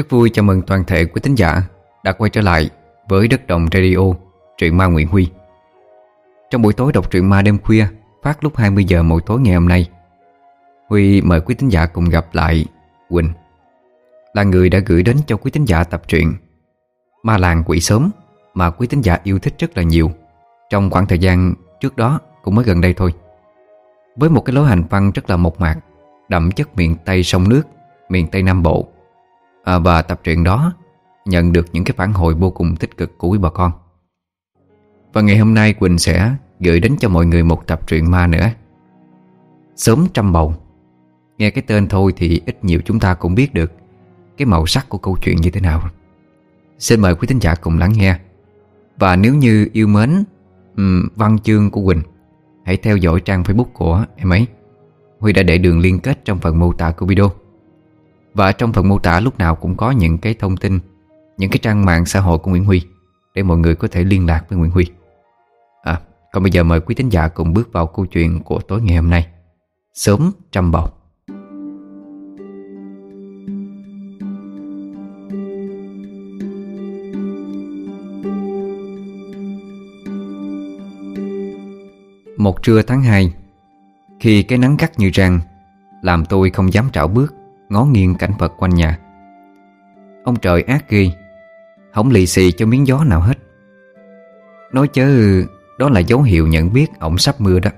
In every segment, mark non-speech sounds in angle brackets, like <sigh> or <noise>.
Rất vui chào mừng toàn thể quý tín giả đã quay trở lại với Đất Đồng Radio, truyện ma Nguyễn Huy. Trong buổi tối đọc truyện ma đêm khuya, phát lúc 20 giờ mỗi tối ngày hôm nay, Huy mời quý tín giả cùng gặp lại Quỳnh, là người đã gửi đến cho quý tín giả tập truyện Ma làng quỷ sớm mà quý tín giả yêu thích rất là nhiều trong khoảng thời gian trước đó cũng mới gần đây thôi. Với một cái lối hành văn rất là mộc mạc, đậm chất miền Tây sông nước, miền Tây Nam Bộ à, Và tập truyện đó nhận được những cái phản hồi vô cùng tích cực của quý bà con. Và ngày hôm nay Quỳnh sẽ gửi đến cho mọi người một tập truyện ma nữa. Sớm trăm bầu. Nghe cái tên thôi thì ít nhiều chúng ta cũng biết được Cái màu sắc của câu chuyện như thế nào. Xin mời quý thính giả cùng lắng nghe. Và nếu như yêu mến um, văn chương của Quỳnh Hãy theo dõi trang facebook của em ấy. Huy đã để đường liên kết trong phần mô tả của video. Và trong phần mô tả lúc nào cũng có những cái thông tin Những cái trang mạng xã hội của Nguyễn Huy Để mọi người có thể liên lạc với Nguyễn Huy. À, còn bây giờ mời quý thính giả cùng bước vào câu chuyện của tối ngày hôm nay. Sớm trăm bầu. Một trưa tháng 2 Khi cái nắng gắt như răng Làm tôi không dám trảo bước. Ngó nghiêng cảnh vật quanh nhà. Ông trời ác ghê Không lì xì cho miếng gió nào hết. Nói chớ, Đó là dấu hiệu nhận biết ổng sắp mưa đó.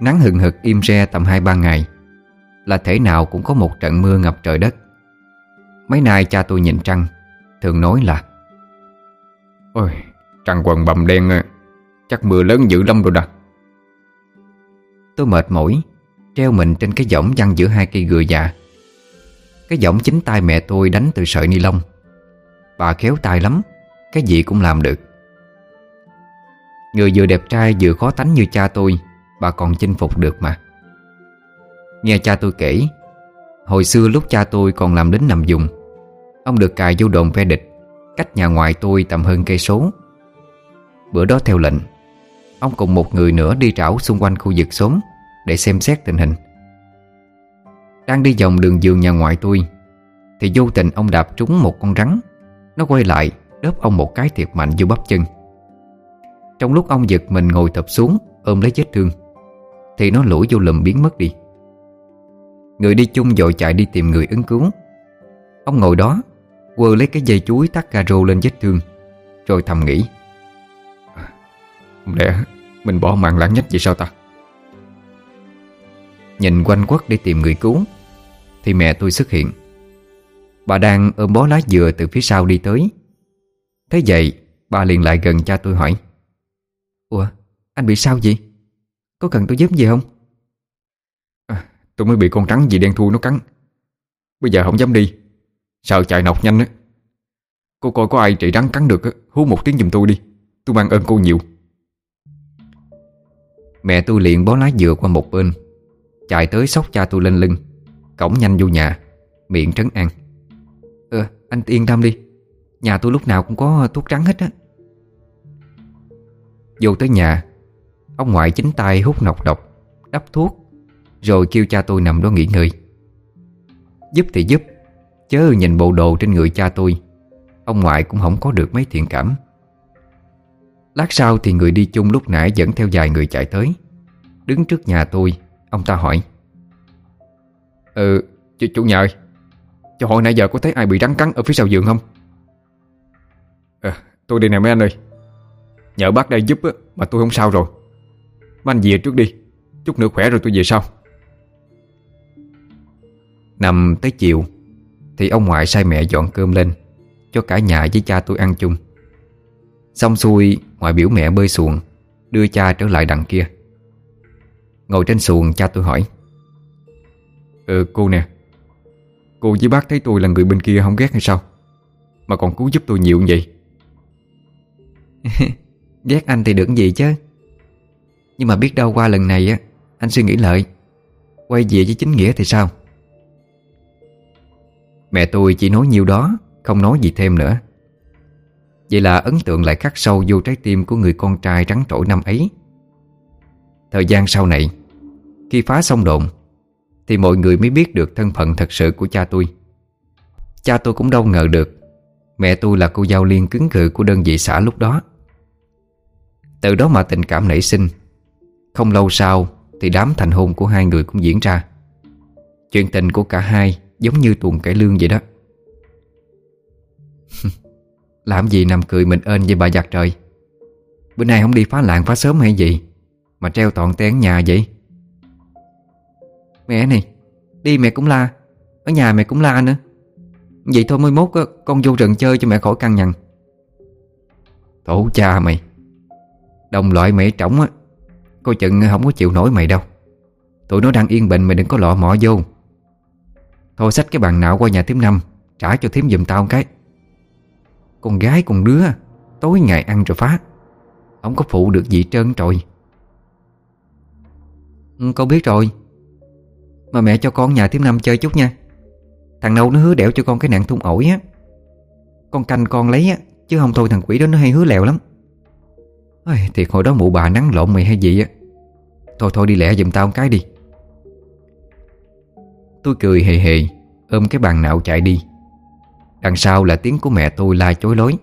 Nắng hừng hực im re tầm 2-3 ngày, Là thể nào cũng có một trận mưa ngập trời đất. Mấy nay cha tôi nhìn trăng, Thường nói là, Ôi, trăng quần bầm đen Chắc mưa lớn dữ lắm rồi đó Tôi mệt mỏi, Treo mình trên cái võng văng giữa hai cây gừa già. Cái giọng chính tay mẹ tôi đánh từ sợi ni lông. Bà khéo tay lắm, Cái gì cũng làm được. Người vừa đẹp trai vừa khó tánh như cha tôi, Bà còn chinh phục được mà. Nghe cha tôi kể, Hồi xưa lúc cha tôi còn làm lính nằm dùng, Ông được cài vô đồn phe địch, Cách nhà ngoại tôi tầm hơn cây số. Bữa đó theo lệnh, Ông cùng một người nữa đi trảo xung quanh khu vực xóm Để xem xét tình hình. Đang đi vòng đường giường nhà ngoại tôi, Thì vô tình ông đạp trúng một con rắn. Nó quay lại, Đớp ông một cái thiệt mạnh vô bắp chân. Trong lúc ông giật mình ngồi thập xuống, Ôm lấy vết thương, Thì nó lủi vô lùm biến mất đi. Người đi chung dội chạy đi tìm người ứng cứu. Ông ngồi đó, Quơ lấy cái dây chuối tắt caro rô lên vết thương, Rồi thầm nghĩ à, không lẽ mình bỏ mạng lãng nhách vậy sao ta? Nhìn quanh quất để tìm người cứu thì mẹ tôi xuất hiện. Bà đang ôm bó lá dừa từ phía sau đi tới. Thế vậy Bà liền lại gần cha tôi hỏi Ủa anh bị sao vậy? Có cần tôi giúp gì không? À, Tôi mới bị con trắng gì đen thui nó cắn. Bây giờ không dám đi. Sợ chạy nọc nhanh á? Cô coi có ai trị rắn cắn được Hú một tiếng giùm tôi đi. Tôi mang ơn cô nhiều. Mẹ tôi liền bó lá dừa qua một bên Chạy tới sóc cha tôi lên lưng Cổng nhanh vô nhà Miệng trấn an. Ừ, anh yên tâm đi Nhà tôi lúc nào cũng có thuốc trắng hết á. Vô tới nhà Ông ngoại chính tay hút nọc độc Đắp thuốc Rồi kêu cha tôi nằm đó nghỉ ngơi. Giúp thì giúp Chớ nhìn bộ đồ trên người cha tôi Ông ngoại cũng không có được mấy thiện cảm. Lát sau thì người đi chung lúc nãy dẫn theo vài người chạy tới. Đứng trước nhà tôi Ông ta hỏi Ừ chủ, chủ nhà ơi Cho hỏi nãy giờ có thấy ai bị rắn cắn ở phía sau giường không? À, Tôi đi nè mấy anh ơi. Nhờ bác đây giúp mà tôi không sao rồi. Mấy anh về trước đi Chút nữa khỏe rồi tôi về sau. Nằm tới chiều Thì ông ngoại sai mẹ dọn cơm lên Cho cả nhà với cha tôi ăn chung. Xong xuôi ngoại biểu mẹ bơi xuồng Đưa cha trở lại đằng kia. Ngồi trên xuồng cha tôi hỏi. Ừ cô nè. Cô với bác thấy tôi là người bên kia không ghét hay sao? Mà còn cứu giúp tôi nhiều như vậy. <laughs> Ghét anh thì được gì chứ? Nhưng mà biết đâu qua lần này á Anh suy nghĩ lợi Quay về với chính nghĩa thì sao? Mẹ tôi chỉ nói nhiêu đó Không nói gì thêm nữa. Vậy là ấn tượng lại khắc sâu vô trái tim Của người con trai trắng trỗi năm ấy. Thời gian sau này Khi phá xong đồn thì mọi người mới biết được thân phận thật sự của cha tôi. Cha tôi cũng đâu ngờ được, Mẹ tôi là cô giao liên cứng cự của đơn vị xã lúc đó. Từ đó mà tình cảm nảy sinh, Không lâu sau Thì đám thành hôn của hai người cũng diễn ra. Chuyện tình của cả hai Giống như tuồng cải lương vậy đó. <laughs> Làm gì nằm cười mình ơn với bà giặt trời? Bữa nay không đi phá làng phá sớm hay gì, Mà treo toàn tén nhà vậy? Mẹ này. Đi mẹ cũng la, Ở nhà mẹ cũng la nữa. Vậy thôi mới mốt con vô rừng chơi cho mẹ khỏi căng nhằn. Tổ cha mày, Đồng loại mẹ trống á, Coi chừng không có chịu nổi mày đâu. Tụi nó đang yên bình mày đừng có lọ mọ vô. Thôi xách cái bàn nạo qua nhà thím năm, Trả cho thím giùm tao một cái. Con gái, con đứa, Tối ngày ăn rồi phá. Không có phụ được gì trơn trội ừ, Con biết rồi. Mà mẹ cho con nhà thím năm chơi chút nha. Thằng nâu nó hứa đẻo cho con cái nạn thun ổi á. Con canh con lấy á Chứ không thôi thằng quỷ đó nó hay hứa lèo lắm. Ôi, Thiệt hồi đó mụ bà nắng lộn mày hay gì á. Thôi thôi đi lẹ giùm tao một cái đi. Tôi cười hề hề Ôm cái bàn nạo chạy đi. Đằng sau là tiếng của mẹ tôi la chối lối.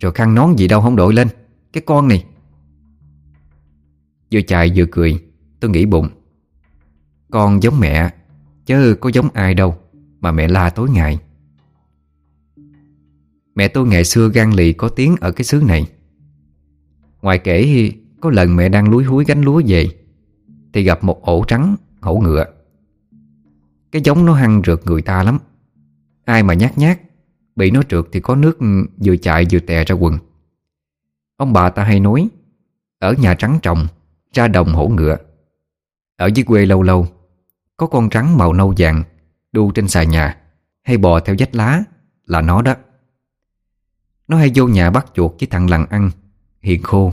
Rồi khăn nón gì đâu không đội lên Cái con này. Vừa chạy vừa cười Tôi nghĩ bụng. Con giống mẹ, Chứ có giống ai đâu Mà mẹ la tối ngày. Mẹ tôi ngày xưa gan lì có tiếng ở cái xứ này. Ngoài kể Có lần mẹ đang lúi húi gánh lúa về, Thì gặp một ổ trắng Hổ ngựa. Cái giống nó hăng rượt người ta lắm. Ai mà nhát nhát, Bị nó trượt thì có nước vừa chạy vừa tè ra quần. Ông bà ta hay nói, Ở nhà trắng trồng, Ra đồng hổ ngựa. Ở dưới quê lâu lâu có con rắn màu nâu vàng Đu trên xà nhà, Hay bò theo vách lá Là nó đó. Nó hay vô nhà bắt chuột với thằng lằn ăn, Hiền khô.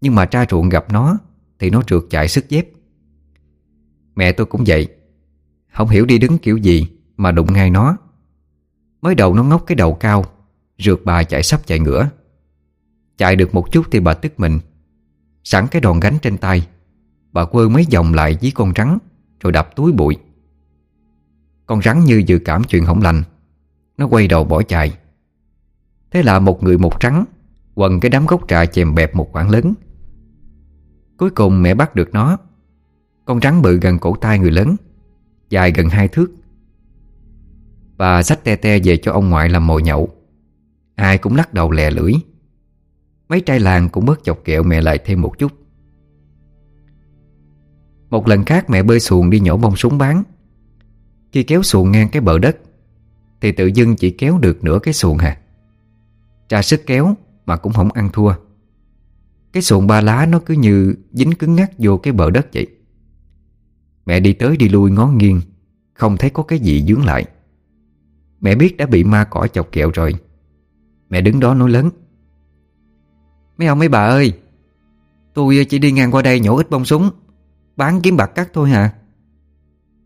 Nhưng mà tra ruộng gặp nó Thì nó trượt chạy sức dép. Mẹ tôi cũng vậy, Không hiểu đi đứng kiểu gì Mà đụng ngay nó. Mới đầu nó ngóc cái đầu cao, Rượt bà chạy sắp chạy ngửa. Chạy được một chút thì bà tức mình, Sẵn cái đòn gánh trên tay. Bà quơ mấy vòng lại với con rắn rồi đập túi bụi. Con rắn như dự cảm chuyện không lành, Nó quay đầu bỏ chạy. Thế là một người một trắng Quần cái đám gốc trà chèm bẹp một khoảng lớn. Cuối cùng mẹ bắt được nó. Con rắn bự gần cổ tay người lớn, Dài gần hai thước. Bà xách te te về cho ông ngoại làm mồi nhậu. Ai cũng lắc đầu lè lưỡi. Mấy trai làng cũng bớt chọc kẹo mẹ lại thêm một chút một lần khác mẹ bơi xuồng đi nhổ bông súng bán. Khi kéo xuồng ngang cái bờ đất, Thì tự dưng chỉ kéo được nửa cái xuồng hà. Trà sức kéo mà cũng không ăn thua. Cái xuồng ba lá nó cứ như dính cứng ngắc vô cái bờ đất vậy. Mẹ đi tới đi lui ngó nghiêng, Không thấy có cái gì dướng lại. Mẹ biết đã bị ma cỏ chọc kẹo rồi. Mẹ đứng đó nói lớn, Mấy ông mấy bà ơi, Tôi chỉ đi ngang qua đây nhổ ít bông súng. Bán kiếm bạc cắt thôi hả?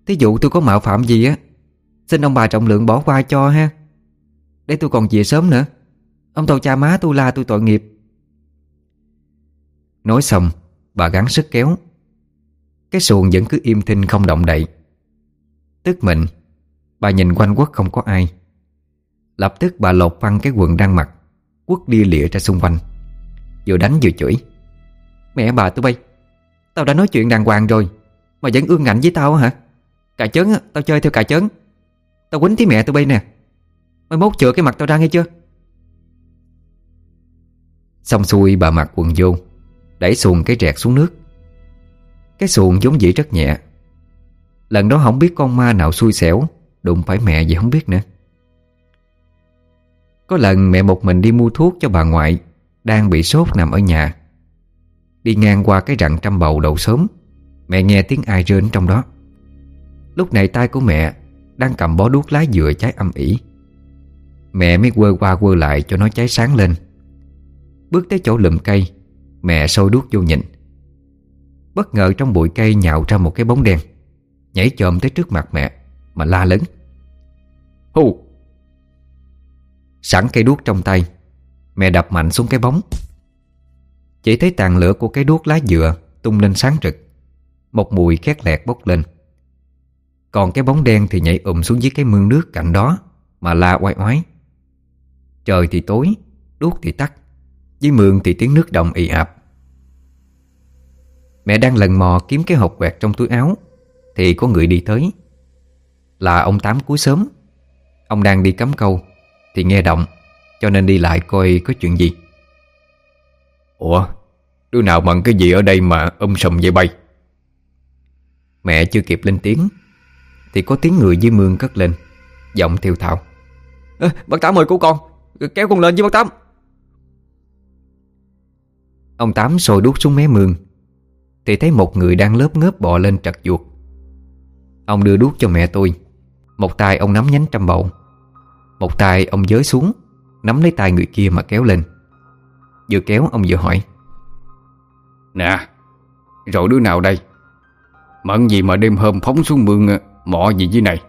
Thí dụ tôi có mạo phạm gì á, Xin ông bà trọng lượng bỏ qua cho ha. Để tôi còn về sớm nữa. Ông tàu cha má tôi la tôi tội nghiệp. Nói xong, Bà gắng sức kéo. Cái xuồng vẫn cứ im thinh không động đậy. Tức mình, Bà nhìn quanh quất không có ai. Lập tức bà lột văng cái quần đang mặc, Quất đi lịa ra xung quanh. Vừa đánh vừa chửi. Mẹ bà tôi bay. Tao đã nói chuyện đàng hoàng rồi Mà vẫn ương ngạnh với tao hả? Cà chớn á, tao chơi theo cà chớn. Tao quýnh tí mẹ tụi bay nè. Mới mốt chữa cái mặt tao ra nghe chưa? Xong xuôi bà mặc quần vô Đẩy xuồng cái rẹt xuống nước. Cái xuồng giống dĩ rất nhẹ. Lần đó không biết con ma nào xui xẻo Đụng phải mẹ gì không biết nữa. Có lần mẹ một mình đi mua thuốc cho bà ngoại Đang bị sốt nằm ở nhà. Đi ngang qua cái rặng trăm bầu đầu sớm. Mẹ nghe tiếng ai rên trong đó. Lúc này tay của mẹ Đang cầm bó đuốc lá dừa cháy âm ỉ. Mẹ mới quơ qua quơ lại cho nó cháy sáng lên. Bước tới chỗ lùm cây, Mẹ sôi đuốc vô nhịn Bất ngờ trong bụi cây nhạo ra một cái bóng đen, Nhảy chồm tới trước mặt mẹ Mà la lớn. Hù! Sẵn cây đuốc trong tay, Mẹ đập mạnh xuống cái bóng chỉ thấy tàn lửa của cái đuốc lá dừa Tung lên sáng rực. Một mùi khét lẹt bốc lên. Còn cái bóng đen thì nhảy ùm xuống dưới cái mương nước cạnh đó Mà la oai oái. Trời thì tối, Đuốc thì tắt, Dưới mương thì tiếng nước động ì ạp. Mẹ đang lần mò kiếm cái hộp quẹt trong túi áo, Thì có người đi tới. Là ông Tám cuối sớm. Ông đang đi cắm câu, Thì nghe động, Cho nên đi lại coi có chuyện gì. Ủa Đứa nào mận cái gì ở đây mà um sùm vậy bay? Mẹ chưa kịp lên tiếng Thì có tiếng người dưới mương cất lên Giọng thiêu thảo à, Bác Tám ơi cứu con Kéo con lên với bác Tám. Ông Tám sôi đuốc xuống mé mương Thì thấy một người đang lớp ngớp bò lên trật chuột Ông đưa đuốc cho mẹ tôi Một tay ông nắm nhánh trăm bậu Một tay ông giới xuống Nắm lấy tay người kia mà kéo lên. Vừa kéo ông vừa hỏi Nè Rồi đứa nào đây? Mận gì mà đêm hôm phóng xuống mương ờ, Mọ gì dưới này?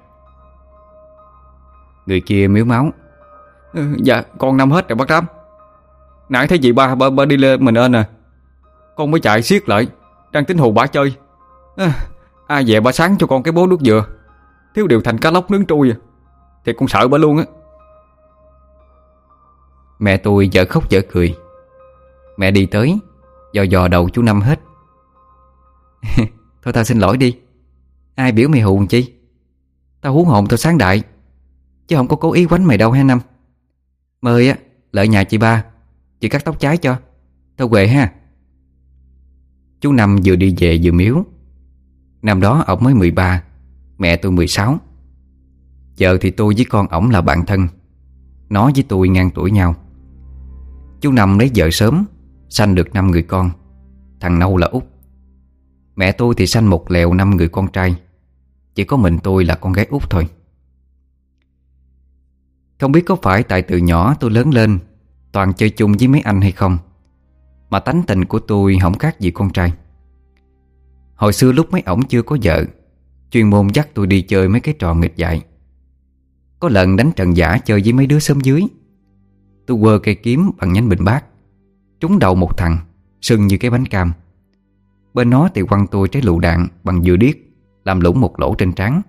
Người kia miếu máu. Ừ, Dạ con năm hết rồi bác Tám. Nãy thấy chị ba, ba, ba đi lên mình ơn à Con mới chạy siết lại Đang tính hù bà chơi. À, Ai về bà sáng cho con cái bố nước dừa. Thiếu điều thành cá lóc nướng trôi à. Thì con sợ bà luôn á. Mẹ tôi dở khóc dở cười. Mẹ đi tới Dò dò đầu chú Năm hết. <laughs> Thôi tao xin lỗi đi. Ai biểu mày hù chi? Tao hú hồn tao sáng đại Chứ không có cố ý quánh mày đâu ha Năm. Mời á, lợi nhà chị ba Chị cắt tóc trái cho. Tao quệ ha. Chú Năm vừa đi về vừa miếu. Năm đó ổng mới 13 Mẹ tôi 16 Giờ thì tôi với con ổng là bạn thân Nó với tôi ngang tuổi nhau. Chú Năm lấy vợ sớm Sanh được 5 người con. Thằng Nâu là út. Mẹ tôi thì sanh một lèo năm người con trai. Chỉ có mình tôi là con gái út thôi. Không biết có phải tại từ nhỏ tôi lớn lên, Toàn chơi chung với mấy anh hay không, Mà tánh tình của tôi không khác gì con trai. Hồi xưa lúc mấy ổng chưa có vợ, Chuyên môn dắt tôi đi chơi mấy cái trò nghịch dại. Có lần đánh trận giả chơi với mấy đứa sớm dưới. Tôi quơ cây kiếm bằng nhánh bình bát. Trúng đầu một thằng Sưng như cái bánh cam. Bên nó thì quăng tôi trái lựu đạn bằng dừa điếc, Làm lũng một lỗ trên trán.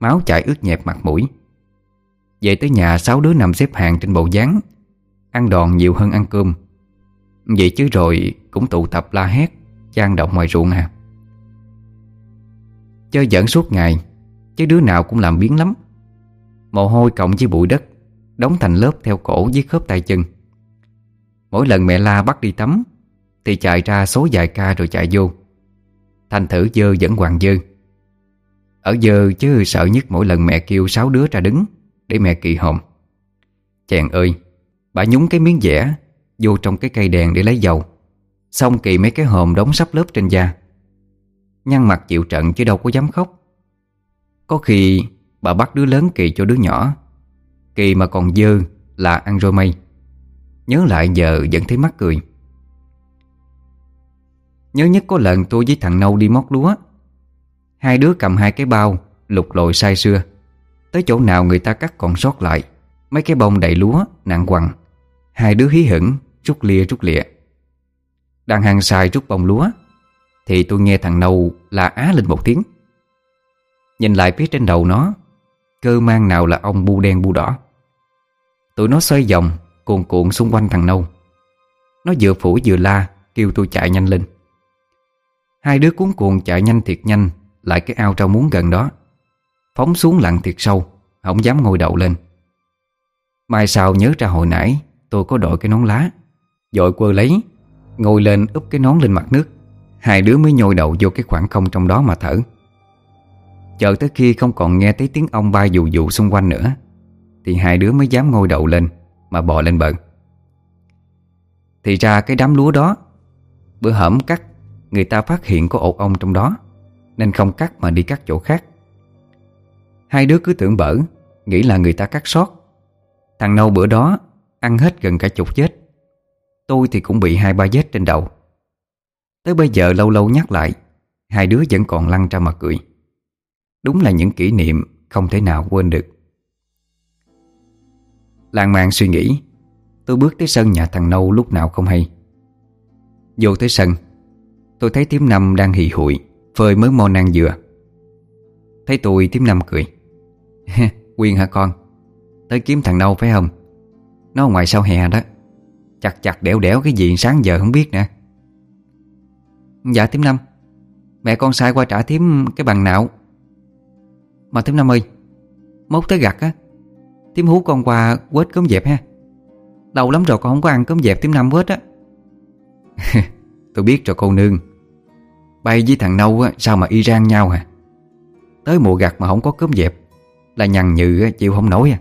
Máu chảy ướt nhẹp mặt mũi. Về tới nhà, sáu đứa nằm xếp hàng trên bộ dáng, Ăn đòn nhiều hơn ăn cơm. Vậy chứ rồi cũng tụ tập la hét Trang động ngoài ruộng à. Chơi giỡn suốt ngày, Chứ đứa nào cũng làm biến lắm. Mồ hôi cộng với bụi đất, Đóng thành lớp theo cổ với khớp tay chân. Mỗi lần mẹ la bắt đi tắm, Thì chạy ra số vài ca rồi chạy vô. Thành thử dơ vẫn hoàng dơ. Ở dơ chứ sợ nhất mỗi lần mẹ kêu sáu đứa ra đứng Để mẹ kỳ hồn. Chàng ơi, Bà nhúng cái miếng vẽ Vô trong cái cây đèn để lấy dầu. Xong kỳ mấy cái hòm đóng sắp lớp trên da. Nhăn mặt chịu trận chứ đâu có dám khóc. Có khi bà bắt đứa lớn kỳ cho đứa nhỏ. Kỳ mà còn dơ là ăn rồi mây. Nhớ lại giờ vẫn thấy mắc cười. Nhớ nhất có lần tôi với thằng Nâu đi móc lúa. Hai đứa cầm hai cái bao, Lục lội sai xưa Tới chỗ nào người ta cắt còn sót lại. Mấy cái bông đầy lúa, nặng quằn. Hai đứa hí hửng, Rút lia, rút lịa. Đang hàng xài rút bông lúa, Thì tôi nghe thằng Nâu la á lên một tiếng. Nhìn lại phía trên đầu nó, Cơ mang nào là ông bu đen bu đỏ. Tụi nó xoay vòng Cuồn cuộn xung quanh thằng Nâu. Nó vừa phủ vừa la, Kêu tôi chạy nhanh lên. Hai đứa cuốn cuồng chạy nhanh thiệt nhanh, Lại cái ao trao muốn gần đó. Phóng xuống lặn thiệt sâu, Không dám ngồi đậu lên. Mai sau nhớ ra hồi nãy, Tôi có đội cái nón lá. Dội quơ lấy, Ngồi lên úp cái nón lên mặt nước. Hai đứa mới nhồi đầu vô cái khoảng không trong đó mà thở. Chờ tới khi không còn nghe thấy tiếng ong bay dù dù xung quanh nữa, Thì hai đứa mới dám ngồi đầu lên. Mà bò lên bờ. Thì ra cái đám lúa đó, Bữa hởm cắt, Người ta phát hiện có ổ ong trong đó, Nên không cắt mà đi cắt chỗ khác. Hai đứa cứ tưởng bở, Nghĩ là người ta cắt sót. Thằng nâu bữa đó Ăn hết gần cả chục vết. Tôi thì cũng bị hai ba vết trên đầu. Tới bây giờ lâu lâu nhắc lại, Hai đứa vẫn còn lăn ra mà cười. Đúng là những kỷ niệm Không thể nào quên được. Lan man suy nghĩ. Tôi bước tới sân nhà thằng Nâu lúc nào không hay. Vô tới sân, Tôi thấy Tiếm năm đang hì hụi, Phơi mới mo nang dừa. Thấy tôi, Tiếm năm cười. <laughs> Quyên hả con? Tới kiếm thằng nâu phải không? Nó ngoài sau hè đó. Chặt chặt đẻo đẻo cái gì sáng giờ không biết nè Dạ Tiếm năm. Mẹ con sai qua trả Tiếm cái bằng nạo Mà Tiếm năm ơi, Mốt tới gặt á Tím hú con qua quết cơm dẹp ha. Đau lắm rồi, con không có ăn cơm dẹp tím năm quết á. <laughs> Tôi biết rồi, cô nương. Bay với thằng nâu á, Sao mà y rang nhau hả? Tới mùa gặt mà không có cơm dẹp, Là nhằn nhự chịu không nổi à.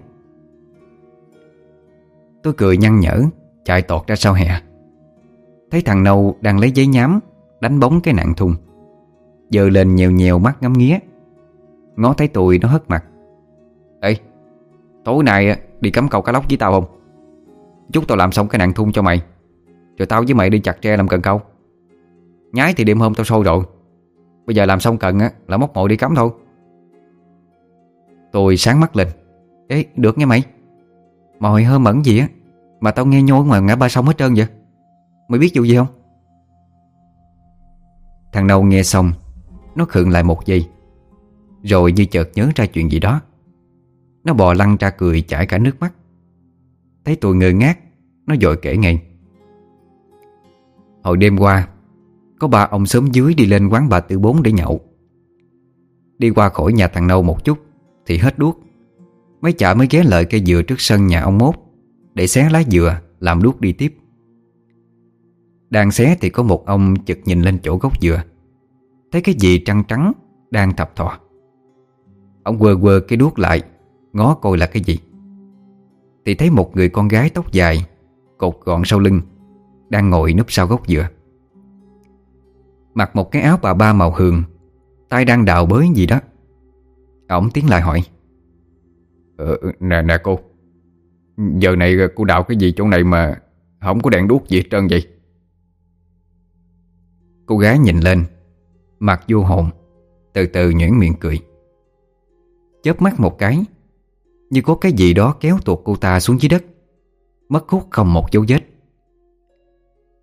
Tôi cười nhăn nhở, Chạy tọt ra sau hè. Thấy thằng nâu đang lấy giấy nhám, Đánh bóng cái nạn thùng. Giờ lên nhèo nhèo mắt ngắm nghía. Ngó thấy tôi nó hất mặt. Ê Tối nay đi cắm cầu cá lóc với tao không? Chút tao làm xong cái nạn thun cho mày. Rồi tao với mày đi chặt tre làm cần câu. Nhái thì đêm hôm tao sôi rồi. Bây giờ làm xong cần á, là móc mồi đi cắm thôi. Tôi sáng mắt lên. Ê, được nghe mày. Mồi hơi mẫn gì á, Mà tao nghe nhô ngoài ngã ba sông hết trơn vậy? Mày biết vụ gì không? Thằng Nâu nghe xong, Nó khựng lại một giây. Rồi như chợt nhớ ra chuyện gì đó. Nó bò lăn ra cười chảy cả nước mắt. Thấy tôi ngơ ngác, Nó dội kể ngay. Hồi đêm qua, Có ba ông sớm dưới đi lên quán bà Tư Bốn để nhậu. Đi qua khỏi nhà thằng Nâu một chút, Thì hết đuốc. Mấy chả mới ghé lợi cây dừa trước sân nhà ông Mốt, Để xé lá dừa, Làm đuốc đi tiếp. Đang xé thì có một ông chực nhìn lên chỗ gốc dừa. Thấy cái gì trăng trắng Đang thập thò. Ông quơ quơ cái đuốc lại Ngó coi là cái gì? Thì thấy một người con gái tóc dài Cột gọn sau lưng Đang ngồi núp sau gốc dừa. Mặc một cái áo bà ba màu hường tay đang đào bới gì đó. Ông tiến lại hỏi. Ờ, Nè nè cô Giờ này cô đào cái gì chỗ này mà Không có đèn đuốc gì hết trơn vậy? Cô gái nhìn lên Mặt vô hồn Từ từ nhuyễn miệng cười. Chớp mắt một cái như có cái gì đó kéo tuột cô ta xuống dưới đất. Mất hút không một dấu vết.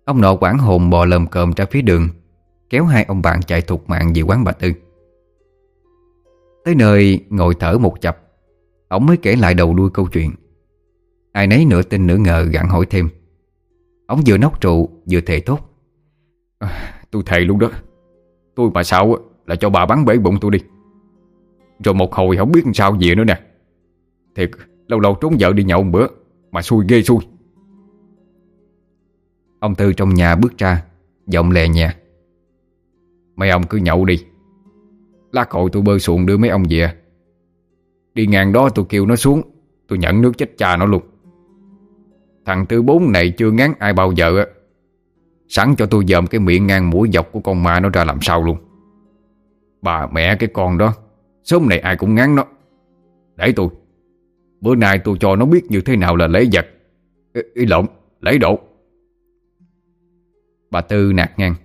Ông nội quảng hồn bò lầm cơm ra phía đường Kéo hai ông bạn chạy thục mạng về quán Bạch Tư Tới nơi ngồi thở một chập Ông mới kể lại đầu đuôi câu chuyện. Ai nấy nửa tin nửa ngờ gặn hỏi thêm. Ông vừa nóc trụ vừa thề thốt. À, Tôi thề luôn đó. Tôi mà sao là cho bà bắn bể bụng tôi đi. Rồi một hồi không biết làm sao gì nữa nè. Thiệt. Lâu lâu trốn vợ đi nhậu một bữa, Mà xui ghê xui. Ông Tư trong nhà bước ra, Giọng lè nhẹ. Mấy ông cứ nhậu đi. Lát cội tôi bơi xuồng đưa mấy ông về. Đi ngang đó tôi kêu nó xuống, Tôi nhận nước chết cha nó luôn. Thằng Tư Bốn này chưa ngán ai bao giờ á. Sẵn cho tôi dòm cái miệng ngang mũi dọc của con ma nó ra làm sao luôn. Bà mẹ cái con đó, Sớm này ai cũng ngán nó. Để tôi. Bữa nay tôi cho nó biết như thế nào là lấy vật. Ý, ý lộn, lấy độ. Bà Tư nạt ngang.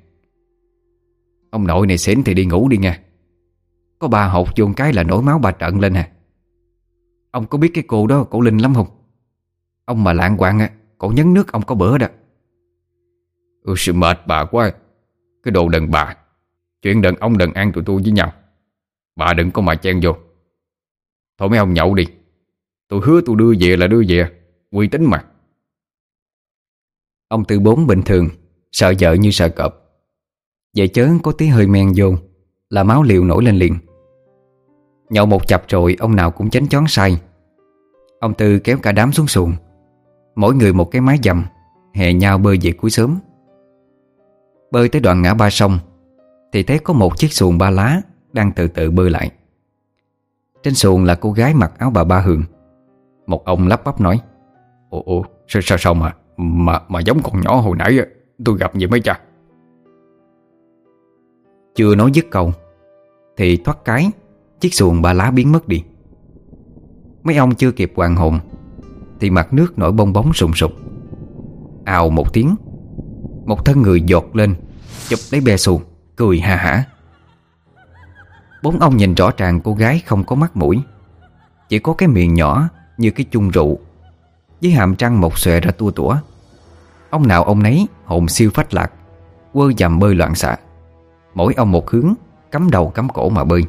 Ông nội này xỉn thì đi ngủ đi nha. Có bà hột vô cái là nổi máu bà trận lên hả? Ông có biết cái cô đó cổ linh lắm không? Ông mà lạng quạng á Cổ nhấn nước ông có bữa đó. Ôi sự mệt bà quá. Cái đồ đần bà. Chuyện đàn ông đàn ăn tụi tôi với nhau. Bà đừng có mà chen vô. Thôi mấy ông nhậu đi. Tôi hứa tôi đưa về là đưa về. Quy tính mà. Ông tư bốn bình thường, Sợ vợ như sợ cọp. Vậy chớ có tí hơi men vô, Là máu liều nổi lên liền. Nhậu một chập rồi, Ông nào cũng chánh chón say Ông Tư kéo cả đám xuống xuồng. Mỗi người một cái mái dầm, Hè nhau bơi về cuối sớm Bơi tới đoạn ngã ba sông, Thì thấy có một chiếc xuồng ba lá Đang từ từ bơi lại. Trên xuồng là cô gái mặc áo bà ba hường. Một ông lắp bắp nói Ồ, ồ sao, sao sao mà Mà mà giống con nhỏ hồi nãy Tôi gặp vậy mấy cha Chưa nói dứt câu Thì thoát cái Chiếc xuồng ba lá biến mất đi. Mấy ông chưa kịp hoàng hồn Thì mặt nước nổi bong bóng sùng sục. Ào một tiếng Một thân người giọt lên Chụp lấy bè xuồng Cười ha hả. Bốn ông nhìn rõ ràng cô gái không có mắt mũi Chỉ có cái miệng nhỏ như cái chung rượu. Với hàm trăng một xòe ra tua tủa. Ông nào ông nấy, hồn siêu phách lạc, Quơ dầm bơi loạn xạ. Mỗi ông một hướng, Cắm đầu cắm cổ mà bơi.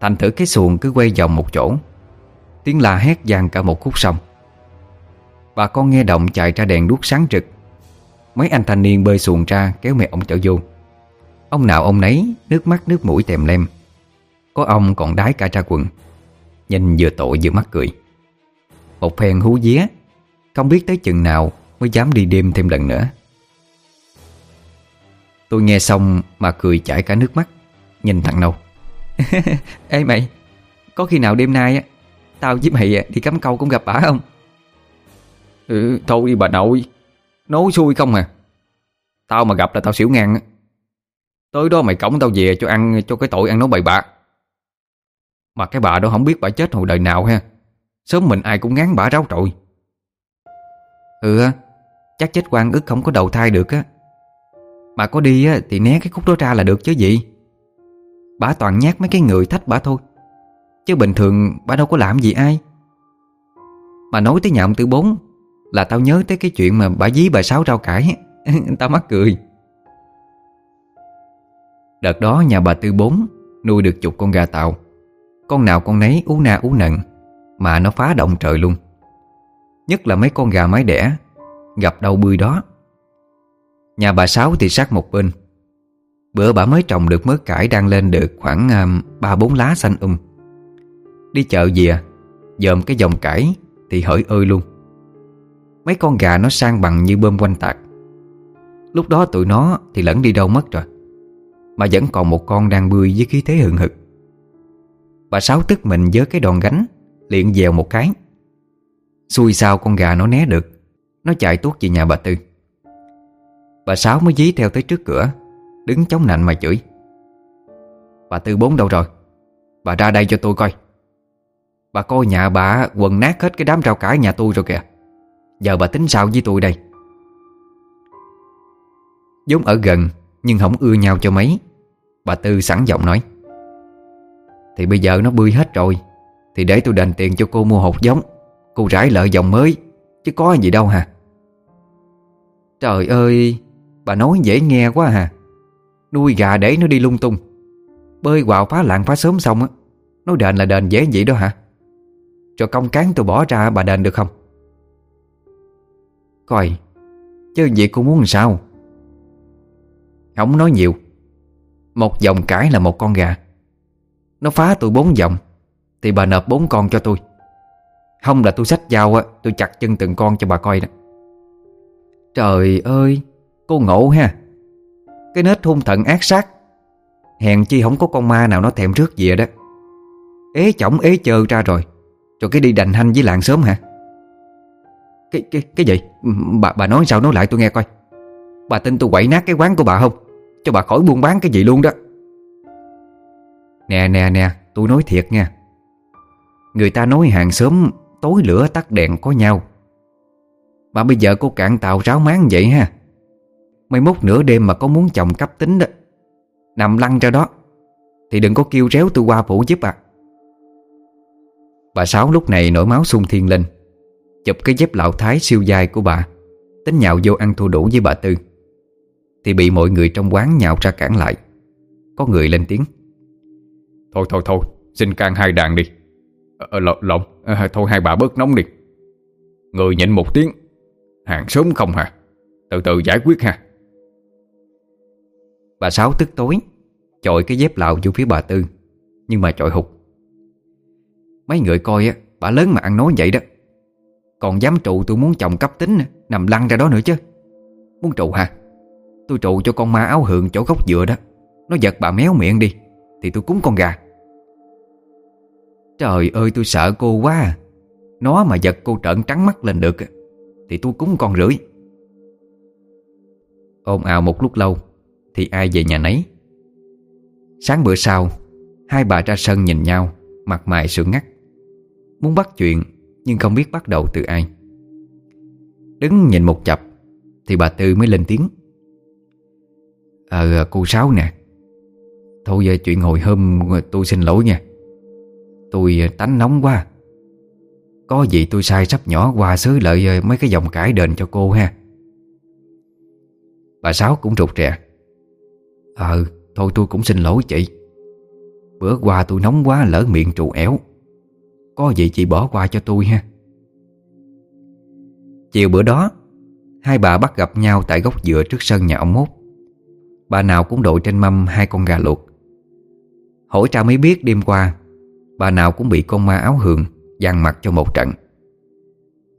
Thành thử cái xuồng cứ quay vòng một chỗ. Tiếng la hét vang cả một khúc sông. Bà con nghe động chạy ra đèn đuốc sáng trực Mấy anh thanh niên bơi xuồng ra kéo mẹ ông chở vô. Ông nào ông nấy, Nước mắt nước mũi tèm lem. Có ông còn đái cả ra quần. Nhìn vừa tội vừa mắc cười. Một phen hú vía Không biết tới chừng nào Mới dám đi đêm thêm lần nữa. Tôi nghe xong mà cười chảy cả nước mắt Nhìn thằng Nâu. <laughs> Ê mày Có khi nào đêm nay á Tao với mày đi cắm câu cũng gặp bả không? Ừ, Thôi đi bà nội Nói xui không à. Tao mà gặp là tao xỉu ngang Tới đó mày cổng tao về cho ăn Cho cái tội ăn nấu bậy bạ. Mà cái bà đó không biết bà chết hồi đời nào ha. Sớm mình ai cũng ngán bà ráo trội Ừ Chắc chết quan ức không có đầu thai được á. Mà có đi á, Thì né cái khúc đó ra là được chứ gì. Bà toàn nhát mấy cái người thách bà thôi. Chứ bình thường bà đâu có làm gì ai. Mà nói tới nhà ông Tư Bốn Là tao nhớ tới cái chuyện mà bà dí bà Sáu rau cải. <laughs> Tao mắc cười. Đợt đó nhà bà Tư Bốn Nuôi được chục con gà tàu. Con nào con nấy ú na ú nận Mà nó phá động trời luôn. Nhất là mấy con gà mái đẻ, Gặp đâu bươi đó. Nhà bà Sáu thì sát một bên. Bữa bà mới trồng được mớ cải đang lên được khoảng à, ba bốn lá xanh um. Đi chợ về, Dòm cái dòng cải Thì hỡi ơi luôn. Mấy con gà nó sang bằng như bơm quanh tạc. Lúc đó tụi nó thì lẫn đi đâu mất rồi, Mà vẫn còn một con đang bươi với khí thế hừng hực. Bà Sáu tức mình với cái đòn gánh, Liền dèo một cái. Xui sao con gà nó né được, Nó chạy tuốt về nhà bà Tư. Bà Sáu mới dí theo tới trước cửa, Đứng chống nạnh mà chửi. Bà Tư bốn đâu rồi? Bà ra đây cho tôi coi. Bà coi nhà bà quần nát hết cái đám rau cải nhà tôi rồi kìa. Giờ bà tính sao với tôi đây? Giống ở gần, Nhưng không ưa nhau cho mấy, Bà Tư sẵn giọng nói. Thì bây giờ nó bươi hết rồi. Thì để tôi đền tiền cho cô mua hột giống. Cô rải lợi dòng mới. Chứ có gì đâu hả Trời ơi, Bà nói dễ nghe quá hà. Nuôi gà để nó đi lung tung. Bơi quạo phá lạng phá sớm xong á Nói đền là đền dễ vậy đó hả Cho công cán tôi bỏ ra, bà đền được không? Coi, Chứ vậy cô muốn làm sao? Không nói nhiều. Một dòng cãi là một con gà. Nó phá tôi bốn vòng Thì bà nộp bốn con cho tôi. Không là tôi xách dao á, Tôi chặt chân từng con cho bà coi đó. Trời ơi, Cô ngộ ha. Cái nết hung thận ác sát. Hèn chi không có con ma nào nó thèm rước gì đó. Ế chỏng ế chơ ra rồi Rồi cái đi đành hanh với làng sớm hả? Cái cái cái gì? Bà bà nói sao nói lại tôi nghe coi. Bà tin tôi quậy nát cái quán của bà không? Cho bà khỏi buôn bán cái gì luôn đó. Nè nè nè, Tôi nói thiệt nha. Người ta nói hàng sớm Tối lửa tắt đèn có nhau. Mà bây giờ cô cạn tàu ráo máng vậy ha. Mấy mốt nửa đêm mà có muốn chồng cấp tính đó. Nằm lăn ra đó. Thì đừng có kêu réo tôi qua phủ giúp à Bà Sáu lúc này nổi máu sung thiên lên. Chụp cái dép lão thái siêu dài của bà. Tính nhạo vô ăn thua đủ với bà Tư. Thì bị mọi người trong quán nhạo ra cản lại. Có người lên tiếng. Thôi thôi thôi Xin can hai đàn đi. Ờ, ờ Lộn lộn. À, Thôi hai bà bớt nóng đi. Người nhịn một tiếng. Hàng sớm không hả Từ từ giải quyết ha. Bà Sáu tức tối Chọi cái dép lạo vô phía bà Tư Nhưng mà chọi hụt. Mấy người coi á Bà lớn mà ăn nói vậy đó. Còn dám trụ tôi muốn chồng cấp tính Nằm lăn ra đó nữa chứ. Muốn trụ hả? Tôi trụ cho con ma áo hượng chỗ góc dừa đó. Nó giật bà méo miệng đi Thì tôi cúng con gà. Trời ơi, tôi sợ cô quá. À. Nó mà giật cô trợn trắng mắt lên được, Thì tôi cúng con rưỡi. Ôm ào một lúc lâu, Thì ai về nhà nấy. Sáng bữa sau, Hai bà ra sân nhìn nhau, Mặt mày sượng ngắt. Muốn bắt chuyện, Nhưng không biết bắt đầu từ ai. Đứng nhìn một chập, Thì bà Tư mới lên tiếng. Ờ cô Sáu nè. Thôi về chuyện hồi hôm tôi xin lỗi nha. Tôi à, tánh nóng quá. Có gì tôi sai sắp nhỏ qua xứ lợi à, mấy cái dòng cải đền cho cô ha. Bà Sáu cũng rụt rè. Ờ thôi tôi cũng xin lỗi chị. Bữa qua tôi nóng quá, lỡ miệng trụ éo Có gì chị bỏ qua cho tôi ha. Chiều bữa đó, Hai bà bắt gặp nhau tại góc dựa trước sân nhà ông Mốt. Bà nào cũng đội trên mâm hai con gà luộc. Hỏi ra mới biết đêm qua Bà nào cũng bị con ma áo hường Giàn mặt cho một trận.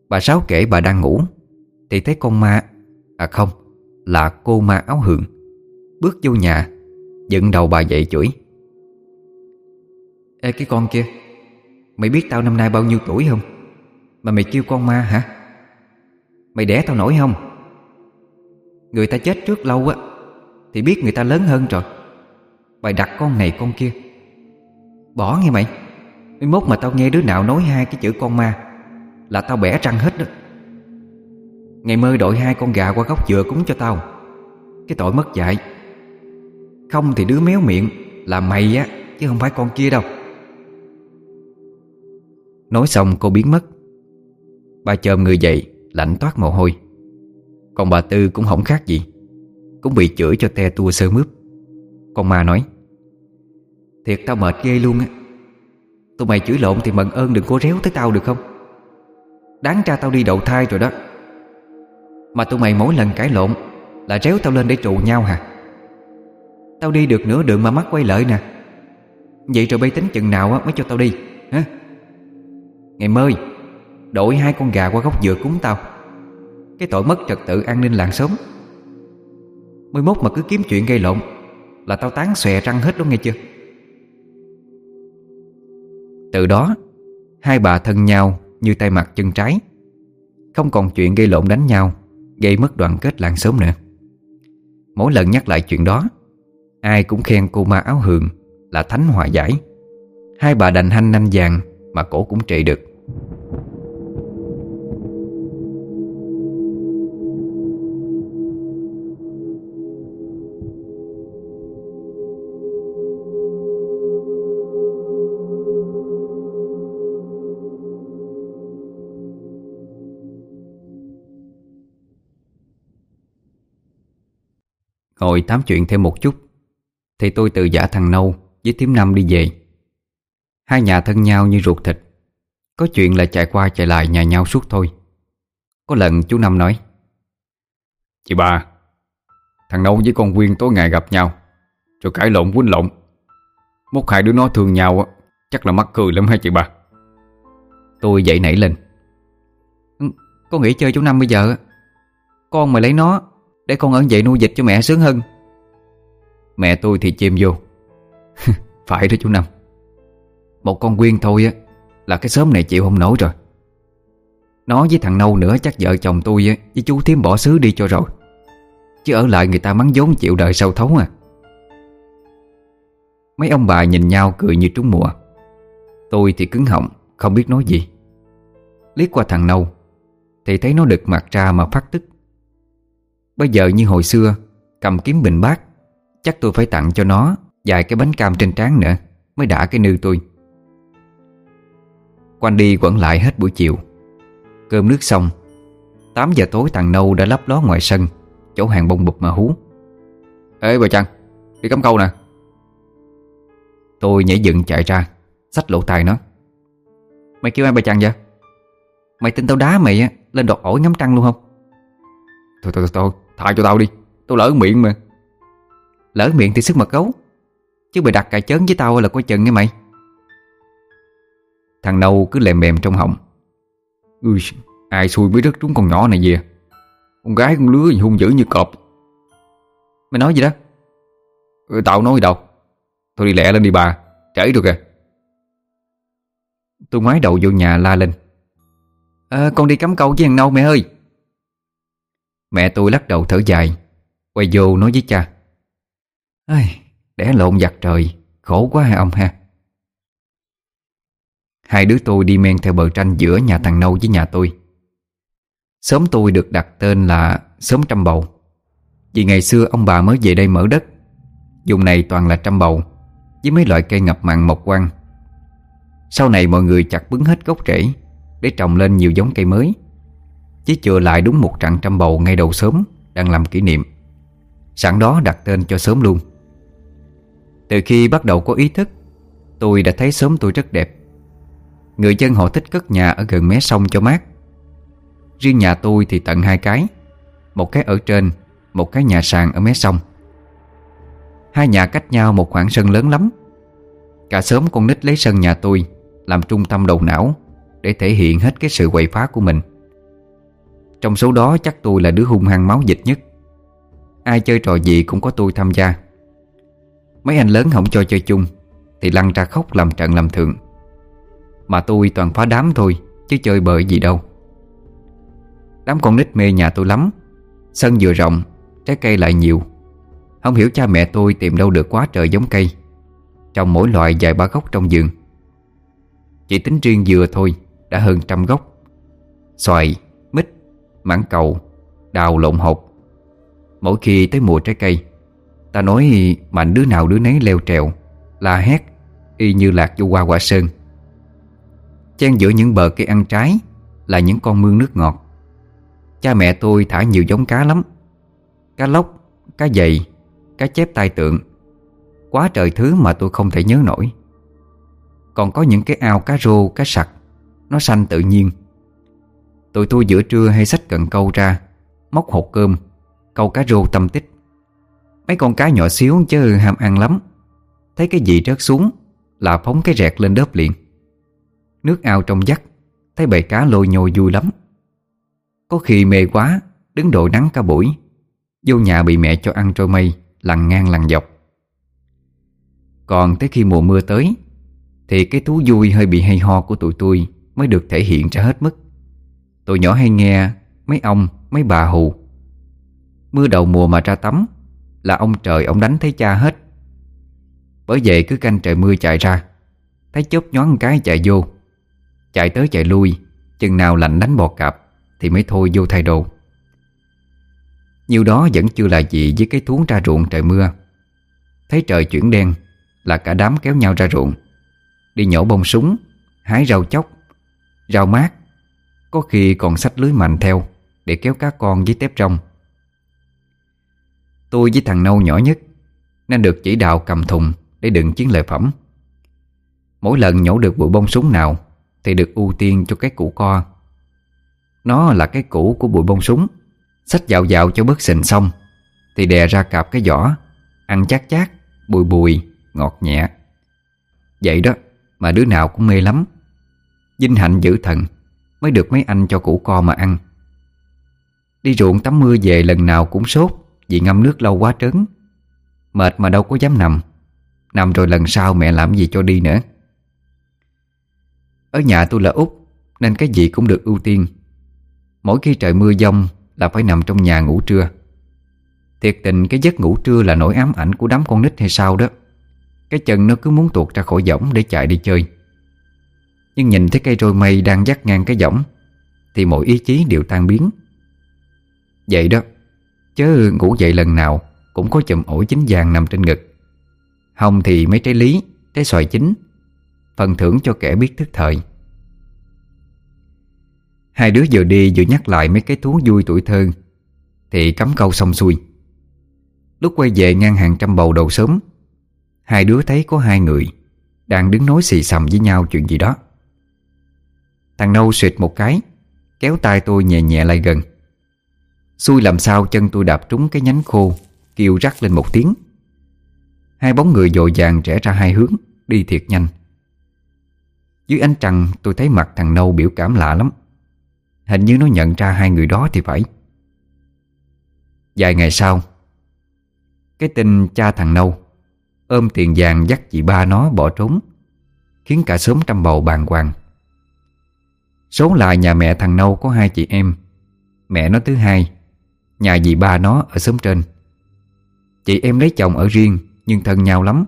Bà Sáu kể bà đang ngủ. Thì thấy con ma À không, Là cô ma áo hường, Bước vô nhà, Dựng đầu bà dậy chửi. Ê, cái con kia, Mày biết tao năm nay bao nhiêu tuổi không? Mà mày kêu con ma hả? Mày đẻ tao nổi không? Người ta chết trước lâu á, Thì biết người ta lớn hơn rồi. Mày đặt con này con kia, Bỏ nghe mày mới mốt mà tao nghe đứa nào nói hai cái chữ con ma, Là tao bẻ răng hết đó. Ngày mơ đội hai con gà qua góc dừa cúng cho tao. Cái tội mất dạy. Không thì đứa méo miệng Là mày á, Chứ không phải con kia đâu. Nói xong cô biến mất. Bà chồm người dậy, Lạnh toát mồ hôi. Còn bà Tư cũng không khác gì. Cũng bị chửi cho te tua sơ mướp. Con ma nói, Thiệt tao mệt ghê luôn á. Tụi mày chửi lộn thì mận ơn đừng có réo tới tao được không? Đáng ra tao đi đậu thai rồi đó. Mà tụi mày mỗi lần cãi lộn Là réo tao lên để trụ nhau hả? Tao đi được nửa đường mà mắt quay lợi nè. Vậy rồi bây tính chừng nào á mới cho tao đi, hả? Ngày mơi Đội hai con gà qua góc dừa cúng tao. Cái tội mất trật tự an ninh làng xóm. Mới mốt mà cứ kiếm chuyện gây lộn Là tao tán xòe răng hết đó nghe chưa? Từ đó, Hai bà thân nhau như tay mặt chân trái. Không còn chuyện gây lộn đánh nhau, Gây mất đoàn kết làng xóm nữa. Mỗi lần nhắc lại chuyện đó, Ai cũng khen cô ma áo hường Là thánh hòa giải. Hai bà đành hanh nanh vàng Mà cổ cũng trị được. Ngồi tám chuyện thêm một chút. Thì tôi tự giả thằng Nâu Với tím Năm đi về. Hai nhà thân nhau như ruột thịt. Có chuyện là chạy qua chạy lại nhà nhau suốt thôi. Có lần chú Năm nói Chị ba Thằng Nâu với con Quyên tối ngày gặp nhau Rồi cãi lộn quýnh lộn. Mốt hai đứa nó thương nhau Chắc là mắc cười lắm hả chị ba? Tôi dậy nảy lên. Ừ, Con nghĩ chơi chú Năm bây giờ Con mà lấy nó để con ẩn dậy nuôi dịch cho mẹ sướng hơn. Mẹ tôi thì chìm vô. <laughs> Phải đó chú Năm. Một con quyên thôi á Là cái sớm này chịu không nổi rồi. Nó với thằng Nâu nữa chắc vợ chồng tôi á, Với chú Thiếm bỏ xứ đi cho rồi. Chứ ở lại người ta mắng vốn chịu đời sâu thấu à. Mấy ông bà nhìn nhau cười như trúng mùa. Tôi thì cứng họng Không biết nói gì. Liếc qua thằng Nâu Thì thấy nó đực mặt ra mà phát tức. Bây giờ như hồi xưa, Cầm kiếm bình bát, Chắc tôi phải tặng cho nó Vài cái bánh cam trên trán nữa, Mới đã cái nư tôi. Quanh đi quẩn lại hết buổi chiều. Cơm nước xong 8 giờ tối thằng Nâu đã lắp ló ngoài sân, Chỗ hàng bông bụp mà hú. Ê, bà Trăng, Đi cắm câu nè. Tôi nhảy dựng chạy ra, Xách lỗ tai nó. Mày kêu ai bà Trăng vậy? Mày tin tao đá mày á, Lên đọt ổi ngắm trăng luôn không? Thôi thôi thôi. Tha cho tao đi Tao lỡ miệng mà. Lỡ miệng thì sức mật gấu Chứ mày đặt cài chớn với tao là coi chừng nghe mày. Thằng nâu cứ lèm bèm trong họng. Ui, ai xui mới rớt trúng con nhỏ này về? Con gái con lứa hung dữ như cọp. Mày nói gì đó? Ừ, Tao nói gì đâu. Thôi đi lẹ lên đi bà Trễ rồi kìa. Tôi ngoái đầu vô nhà la lên. À, Con đi cắm câu với thằng nâu mẹ ơi Mẹ tôi lắc đầu thở dài. Quay vô nói với cha. Ai, Đẻ lộn giặt trời Khổ quá hai ông ha? Hai đứa tôi đi men theo bờ tranh Giữa nhà thằng Nâu với nhà tôi. Xóm tôi được đặt tên là Xóm Trăm Bầu. Vì ngày xưa ông bà mới về đây mở đất. Dùng này toàn là trăm bầu Với mấy loại cây ngập mặn mọc quăng. Sau này mọi người chặt bứng hết gốc rễ Để trồng lên nhiều giống cây mới chỉ chừa lại đúng một trận trăm bầu ngay đầu sớm, Đang làm kỷ niệm. Sẵn đó đặt tên cho sớm luôn. Từ khi bắt đầu có ý thức, Tôi đã thấy sớm tôi rất đẹp. Người dân họ thích cất nhà ở gần mé sông cho mát. Riêng nhà tôi thì tận hai cái, Một cái ở trên, Một cái nhà sàn ở mé sông. Hai nhà cách nhau một khoảng sân lớn lắm. Cả sớm con nít lấy sân nhà tôi, Làm trung tâm đầu não Để thể hiện hết cái sự quậy phá của mình. Trong số đó chắc tôi là đứa hung hăng máu dịch nhất. Ai chơi trò gì cũng có tôi tham gia. Mấy anh lớn không cho chơi chung Thì lăn ra khóc làm trận làm thượng. Mà tôi toàn phá đám thôi Chứ chơi bời gì đâu. Đám con nít mê nhà tôi lắm. Sân vừa rộng Trái cây lại nhiều. Không hiểu cha mẹ tôi tìm đâu được quá trời giống cây. Trồng mỗi loại vài ba gốc trong vườn. Chỉ tính riêng dừa thôi Đã hơn trăm gốc. Xoài, mãng cầu Đào lộn hộp Mỗi khi tới mùa trái cây Ta nói mạnh đứa nào đứa nấy leo trèo La hét Y như lạc vô qua quả sơn. Chen giữa những bờ cây ăn trái Là những con mương nước ngọt. Cha mẹ tôi thả nhiều giống cá lắm. Cá lóc, cá dày, cá chép tai tượng. Quá trời thứ mà tôi không thể nhớ nổi. Còn có những cái ao cá rô, cá sặc Nó xanh tự nhiên. Tụi tôi giữa trưa hay sách cần câu ra, Móc hột cơm, Câu cá rô tâm tích. Mấy con cá nhỏ xíu chứ ham ăn lắm. Thấy cái gì rớt xuống Là phóng cái rẹt lên đớp liền. Nước ao trong vắt, Thấy bầy cá lôi nhồi vui lắm. Có khi mê quá, Đứng đội nắng cả buổi. Vô nhà bị mẹ cho ăn trôi mây Lằn ngang lằn dọc. Còn tới khi mùa mưa tới, Thì cái thú vui hơi bị hay ho của tụi tôi Mới được thể hiện ra hết mức. Tụi nhỏ hay nghe Mấy ông, mấy bà hù. Mưa đầu mùa mà ra tắm Là ông trời ông đánh thấy cha hết. Bởi vậy cứ canh trời mưa chạy ra Thấy chớp nhón cái chạy vô. Chạy tới chạy lui Chừng nào lạnh đánh bọt cạp Thì mới thôi vô thay đồ. Nhiều đó vẫn chưa là gì với cái thuốc ra ruộng trời mưa. Thấy trời chuyển đen Là cả đám kéo nhau ra ruộng. Đi nhổ bông súng Hái rau chóc Rau mát có khi còn sách lưới mạnh theo Để kéo cá con với tép trong. Tôi với thằng Nâu nhỏ nhất Nên được chỉ đạo cầm thùng Để đựng chiến lợi phẩm. Mỗi lần nhổ được bụi bông súng nào Thì được ưu tiên cho cái củ co. Nó là cái củ của bụi bông súng Xách dạo dạo cho bớt xình xong Thì đè ra cạp cái vỏ Ăn chát chát, bùi bùi, ngọt nhẹ. Vậy đó Mà đứa nào cũng mê lắm. Vinh hạnh giữ thần. Mới được mấy anh cho củ co mà ăn. Đi ruộng tắm mưa về lần nào cũng sốt Vì ngâm nước lâu quá trớn. Mệt mà đâu có dám nằm. Nằm rồi lần sau mẹ làm gì cho đi nữa. Ở nhà tôi là út, Nên cái gì cũng được ưu tiên. Mỗi khi trời mưa giông Là phải nằm trong nhà ngủ trưa. Thiệt tình cái giấc ngủ trưa là nỗi ám ảnh của đám con nít hay sao đó. Cái chân nó cứ muốn tuột ra khỏi võng để chạy đi chơi. Nhưng nhìn thấy cây roi mây đang dắt ngang cái võng, Thì mọi ý chí đều tan biến. Vậy đó, Chớ ngủ dậy lần nào Cũng có chùm ổi chín vàng nằm trên ngực. Hồng thì mấy trái lý, Trái xoài chín, Phần thưởng cho kẻ biết thức thời. Hai đứa vừa đi vừa nhắc lại mấy cái thú vui tuổi thơ, Thì cắm câu xong xuôi. Lúc quay về ngang hàng trăm bầu đầu sớm, Hai đứa thấy có hai người Đang đứng nói xì xầm với nhau chuyện gì đó. Thằng Nâu suyệt một cái, Kéo tay tôi nhẹ nhẹ lại gần. Xui làm sao chân tôi đạp trúng cái nhánh khô, Kêu rắc lên một tiếng. Hai bóng người dội vàng rẽ ra hai hướng, Đi thiệt nhanh. Dưới ánh trăng, tôi thấy mặt thằng Nâu biểu cảm lạ lắm. Hình như nó nhận ra hai người đó thì phải. Vài ngày sau, Cái tin cha thằng Nâu, Ôm tiền vàng dắt chị ba nó bỏ trốn, Khiến cả xóm trăm bầu bàng hoàng. Số lại nhà mẹ thằng Nâu có hai chị em. Mẹ nó thứ hai, Nhà dì ba nó ở xóm trên. Chị em lấy chồng ở riêng, Nhưng thân nhau lắm.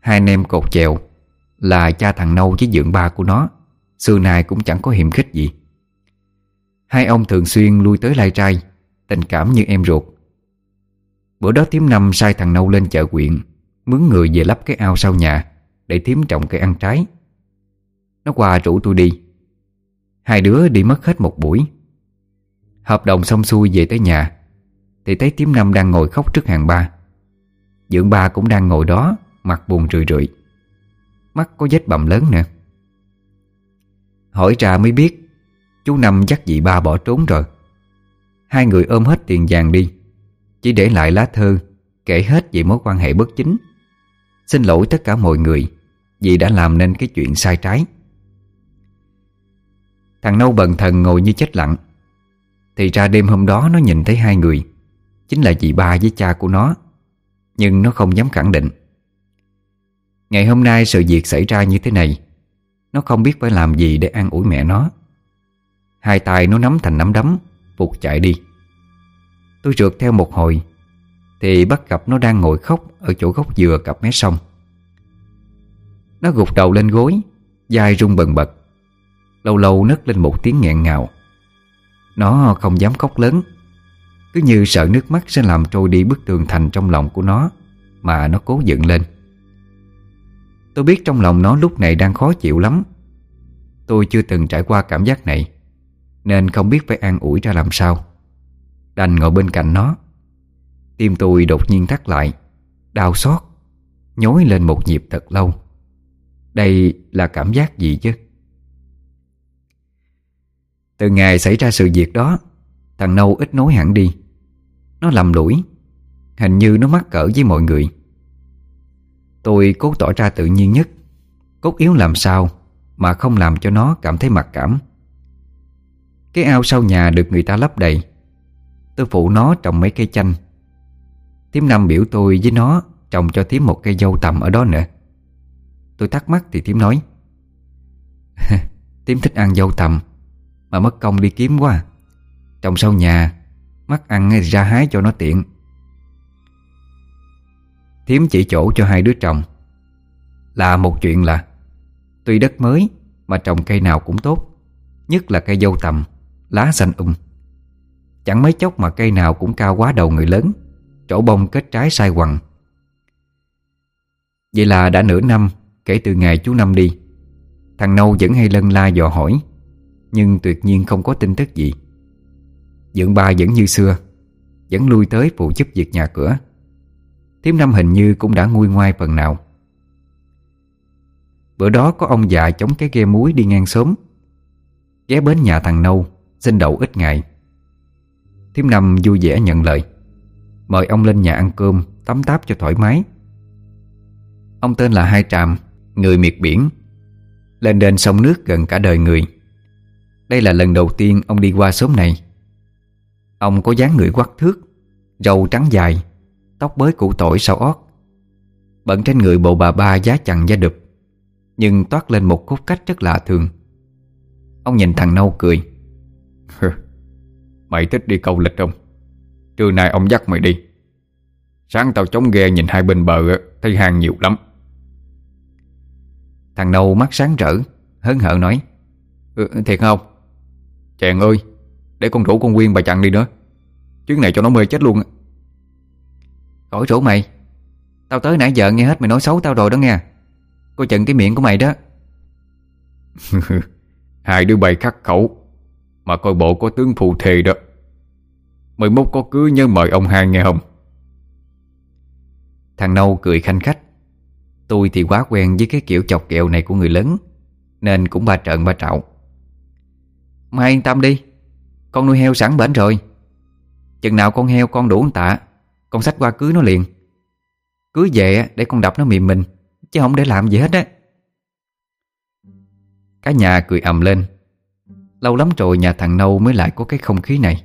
Hai anh em cột chèo, Là cha thằng Nâu với dượng ba của nó. Xưa nay cũng chẳng có hiểm khích gì. Hai ông thường xuyên lui tới lai trai, Tình cảm như em ruột. Bữa đó tím năm sai thằng Nâu lên chợ quyện, Mướn người về lắp cái ao sau nhà, Để thím trồng cây ăn trái. Nó qua rủ tôi đi. Hai đứa đi mất hết một buổi. Hợp đồng xong xuôi về tới nhà, Thì thấy tiếm năm đang ngồi khóc trước hàng ba. Dưỡng ba cũng đang ngồi đó, Mặt buồn rười rượi. Mắt có vết bầm lớn nè. Hỏi ra mới biết, Chú Năm dắt dì ba bỏ trốn rồi. Hai người ôm hết tiền vàng đi, Chỉ để lại lá thơ, Kể hết về mối quan hệ bất chính. Xin lỗi tất cả mọi người Vì đã làm nên cái chuyện sai trái. Thằng nâu bần thần ngồi như chết lặng. Thì ra đêm hôm đó nó nhìn thấy hai người. Chính là dì ba với cha của nó. Nhưng nó không dám khẳng định. Ngày hôm nay sự việc xảy ra như thế này. Nó không biết phải làm gì để an ủi mẹ nó. Hai tay nó nắm thành nắm đấm Phục chạy đi. Tôi rượt theo một hồi, Thì bắt gặp nó đang ngồi khóc Ở chỗ gốc dừa cặp mé sông. Nó gục đầu lên gối Dài rung bần bật. Lâu lâu nấc lên một tiếng nghẹn ngào. Nó không dám khóc lớn. Cứ như sợ nước mắt sẽ làm trôi đi bức tường thành trong lòng của nó, Mà nó cố dựng lên. Tôi biết trong lòng nó lúc này đang khó chịu lắm. Tôi chưa từng trải qua cảm giác này, Nên không biết phải an ủi ra làm sao. Đành ngồi bên cạnh nó. Tim tôi đột nhiên thắt lại, Đau xót, Nhói lên một nhịp thật lâu. Đây là cảm giác gì chứ? Từ ngày xảy ra sự việc đó, Thằng Nâu ít nói hẳn đi. Nó lầm lũi, Hình như nó mắc cỡ với mọi người. Tôi cố tỏ ra tự nhiên nhất, Cốt yếu làm sao Mà không làm cho nó cảm thấy mặc cảm. Cái ao sau nhà được người ta lấp đầy. Tôi phụ nó trồng mấy cây chanh. Thím Năm biểu tôi với nó Trồng cho thím một cây dâu tầm ở đó nữa. Tôi thắc mắc thì thím nói, <laughs> Thím thích ăn dâu tầm. Mà mất công đi kiếm quá. Trồng sau nhà Mắc ăn ra hái cho nó tiện. Thiếm chỉ chỗ cho hai đứa trồng. Là một chuyện là, Tuy đất mới Mà trồng cây nào cũng tốt, Nhất là cây dâu tầm, Lá xanh um. Chẳng mấy chốc mà cây nào cũng cao quá đầu người lớn, chỗ bông kết trái sai quằn Vậy là đã nửa năm, Kể từ ngày chú Năm đi, Thằng Nâu vẫn hay lân la dò hỏi nhưng tuyệt nhiên không có tin tức gì. Dượng ba vẫn như xưa, Vẫn lui tới phụ giúp việc nhà cửa. Thiếm năm hình như cũng đã nguôi ngoai phần nào. Bữa đó có ông già chống cái ghe muối đi ngang sớm Ghé bến nhà thằng Nâu, Xin đậu ít ngày. Thiếm năm vui vẻ nhận lời, Mời ông lên nhà ăn cơm, Tắm táp cho thoải mái. Ông tên là Hai Tràm, Người miệt biển, Lên đền sông nước gần cả đời người. Đây là lần đầu tiên ông đi qua xóm này Ông có dáng người quắc thước Râu trắng dài Tóc bới củ tỏi sau ót Bận trên người bộ bà ba giá chằng da đực Nhưng toát lên một cốt cách rất lạ thường Ông nhìn thằng Nâu cười. Mày thích đi câu lịch không? Trưa nay ông dắt mày đi Sáng tao chống ghe nhìn hai bên bờ Thấy hàng nhiều lắm Thằng Nâu mắt sáng rỡ Hớn hở nói ừ, Thiệt không? Chàng ơi, Để con rủ con Quyên bà chặn đi nữa Chuyến này cho nó mê chết luôn Khỏi rủ mày. Tao tới nãy giờ nghe hết mày nói xấu tao rồi đó nghe. Coi chừng cái miệng của mày đó. <laughs> Hai đứa bày khắc khẩu, Mà coi bộ có tướng phù thề đó. Mười mốt có cưới nhớ mời ông hai nghe không? Thằng Nâu cười khanh khách. Tôi thì quá quen với cái kiểu chọc kẹo này của người lớn, Nên cũng ba trợn ba trạo. Mai yên tâm đi. Con nuôi heo sẵn bển rồi. Chừng nào con heo con đủ tạ, Con xách qua cưới nó liền. Cưới về để con đập nó mềm mình, Chứ không để làm gì hết á. Cả nhà cười ầm lên. Lâu lắm rồi nhà thằng Nâu mới lại có cái không khí này.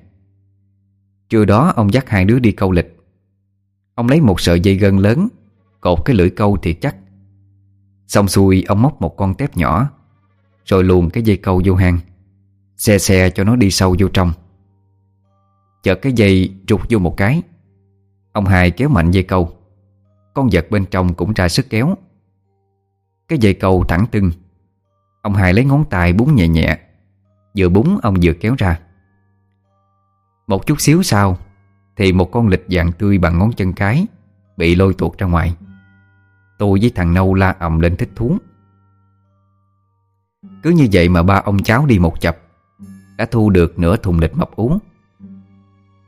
Trưa đó, ông dắt hai đứa đi câu lịch. Ông lấy một sợi dây gân lớn, Cột cái lưỡi câu thì chắc. Xong xuôi, ông móc một con tép nhỏ, Rồi luồn cái dây câu vô hang. Xe xe cho nó đi sâu vô trong. Chợt cái dây trục vô một cái. Ông hai kéo mạnh dây câu. Con vật bên trong cũng ra sức kéo. Cái dây câu thẳng tưng. Ông hai lấy ngón tay búng nhẹ nhẹ. Vừa búng, ông vừa kéo ra. Một chút xíu sau, Thì một con lịch dạng tươi bằng ngón chân cái Bị lôi tuột ra ngoài. Tôi với thằng Nâu la ầm lên thích thú. Cứ như vậy mà ba ông cháu đi một chập. Đã thu được nửa thùng lịch mập uống.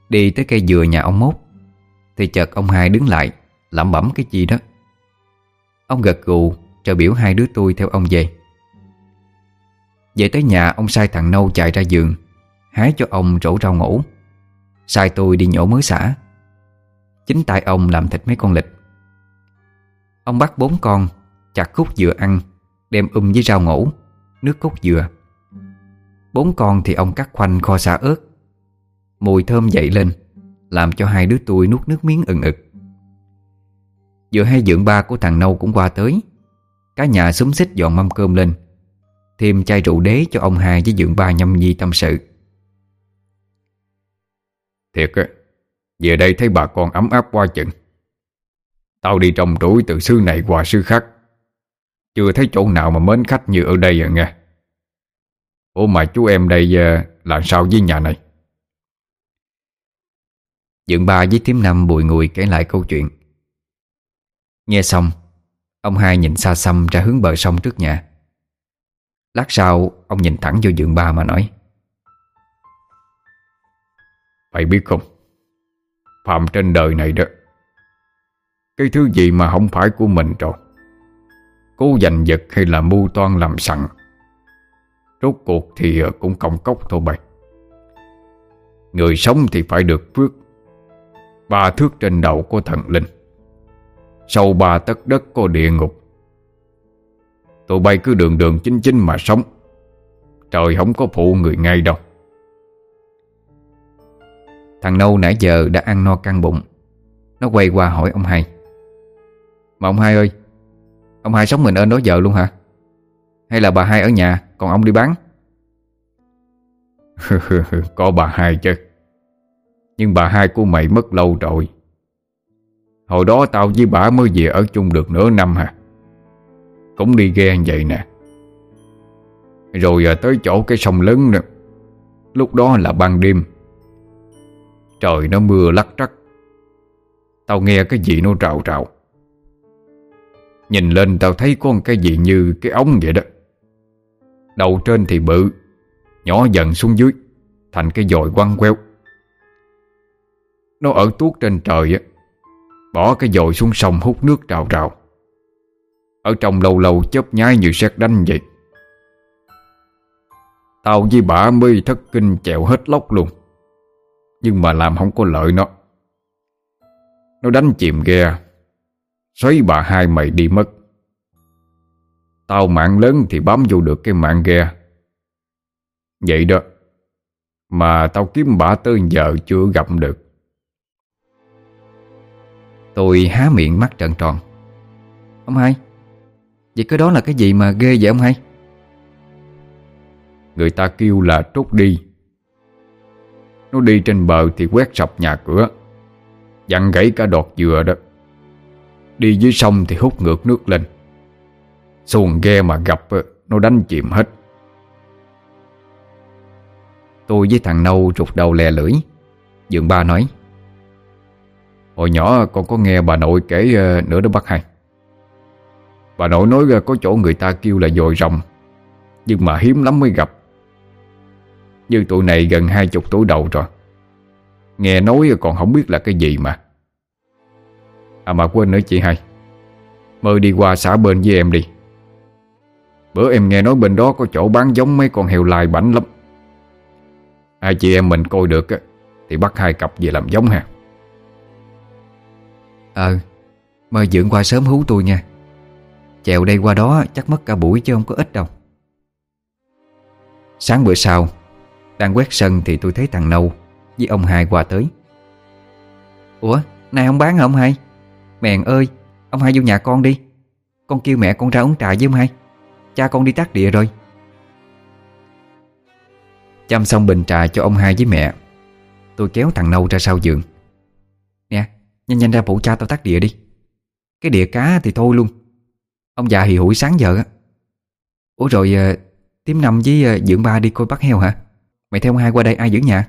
Đi tới cây dừa nhà ông Mốt, Thì chợt ông hai đứng lại, lẩm bẩm cái gì đó. Ông gật gù Rồi biểu hai đứa tôi theo ông về. Về tới nhà, ông sai thằng Nâu chạy ra giường, Hái cho ông rổ rau ngủ. Sai tôi đi nhổ mới xả. Chính tay ông làm thịt mấy con lịch Ông bắt bốn con, Chặt khúc dừa ăn, Đem um với rau ngủ, Nước cốt dừa. Bốn con thì ông cắt khoanh kho xả ớt. Mùi thơm dậy lên, Làm cho hai đứa tôi nuốt nước miếng ừng ực. Vừa hay dưỡng ba của thằng Nâu cũng qua tới, Cả nhà súng xích dọn mâm cơm lên, Thêm chai rượu đế cho ông hai với dưỡng ba nhâm nhi tâm sự. Thiệt á, Về đây thấy bà con ấm áp qua chừng. Tao đi trồng trũi từ xứ này qua xứ khác. Chưa thấy chỗ nào mà mến khách như ở đây à nghe. Ủa mà chú em đây ờ, làm sao với nhà này? Dượng ba với thím năm bùi ngùi kể lại câu chuyện. Nghe xong Ông hai nhìn xa xăm ra hướng bờ sông trước nhà. Lát sau Ông nhìn thẳng vô dượng ba mà nói. Phải biết không Phạm trên đời này đó Cái thứ gì mà không phải của mình rồi? Cố giành giật hay là mưu toan làm sẵn Rốt cuộc thì ờ, cũng công cốc thôi bày Người sống thì phải được phước. Ba thước trên đầu của thần linh. Sâu ba tấc đất có địa ngục. Tụi bay cứ đường đường chính chính mà sống. Trời không có phụ người ngay đâu. Thằng Nâu nãy giờ đã ăn no căng bụng. Nó quay qua hỏi ông hai. Mà ông hai ơi, Ông hai sống mình ơn đó giờ luôn hả? Hay là bà hai ở nhà, Còn ông đi bán? <laughs> Có bà hai chứ. Nhưng bà hai của mày mất lâu rồi. Hồi đó tao với bà mới về ở chung được nửa năm hả Cũng đi ghe vậy nè. Rồi giờ tới chỗ cái sông lớn nữa Lúc đó là ban đêm. Trời nó mưa lắc trắc. Tao nghe cái gì nó trào trào Nhìn lên tao thấy có cái gì như cái ống vậy đó. Đầu trên thì bự, Nhỏ dần xuống dưới, Thành cái dồi quăng queo. Nó ở tuốt trên trời á, Bỏ cái dồi xuống sông hút nước trào trào. Ở trong lâu lâu chớp nhái như sét đánh vậy. Tao với bà mới thất kinh chèo hết lóc luôn, Nhưng mà làm không có lợi nó. Nó đánh chìm ghe, Xoáy bà hai mày đi mất. Tao mạng lớn thì bám vô được cái mạng ghe. Vậy đó, Mà tao kiếm bả tới giờ chưa gặp được. Tôi há miệng mắt trợn tròn. Ông hai, Vậy cái đó là cái gì mà ghê vậy ông hai? Người ta kêu là trút đi. Nó đi trên bờ thì quét sập nhà cửa, Dặn gãy cả đọt dừa đó. Đi dưới sông thì hút ngược nước lên. Xuồng ghe mà gặp ờ, Nó đánh chìm hết. Tôi với thằng Nâu rụt đầu lè lưỡi. Dượng ba nói, Hồi nhỏ con có nghe bà nội kể ờ, nữa đó bác hai. Bà nội nói ờ, có chỗ người ta kêu là dồi rồng, Nhưng mà hiếm lắm mới gặp. Như tụi này gần hai chục tuổi đầu rồi. Nghe nói còn không biết là cái gì mà. À mà quên nữa chị hai. Mời đi qua xã bên với em đi. Bữa em nghe nói bên đó có chỗ bán giống mấy con heo lai bảnh lắm. Hai chị em mình coi được Thì bắt hai cặp về làm giống ha. Ờ Mời dưỡng qua sớm hú tôi nha. Chèo đây qua đó chắc mất cả buổi chứ không có ít đâu. Sáng bữa sau, Đang quét sân thì tôi thấy thằng Nâu Với ông hai qua tới. Ủa, nay ông bán hả ông hai? Mèn ơi, Ông hai vô nhà con đi. Con kêu mẹ con ra uống trà với ông hai. Cha con đi tác địa rồi. Chăm xong bình trà cho ông hai với mẹ Tôi kéo thằng Nâu ra sau giường. Nè Nhanh nhanh ra phụ cha tao tắt địa đi. Cái địa cá thì thôi luôn. Ông già hì hủi sáng giờ á. Ủa rồi ờ, uh, Tím năm với ờ, dưỡng ba đi coi bắt heo hả? Mày theo hai qua đây ai giữ nhà?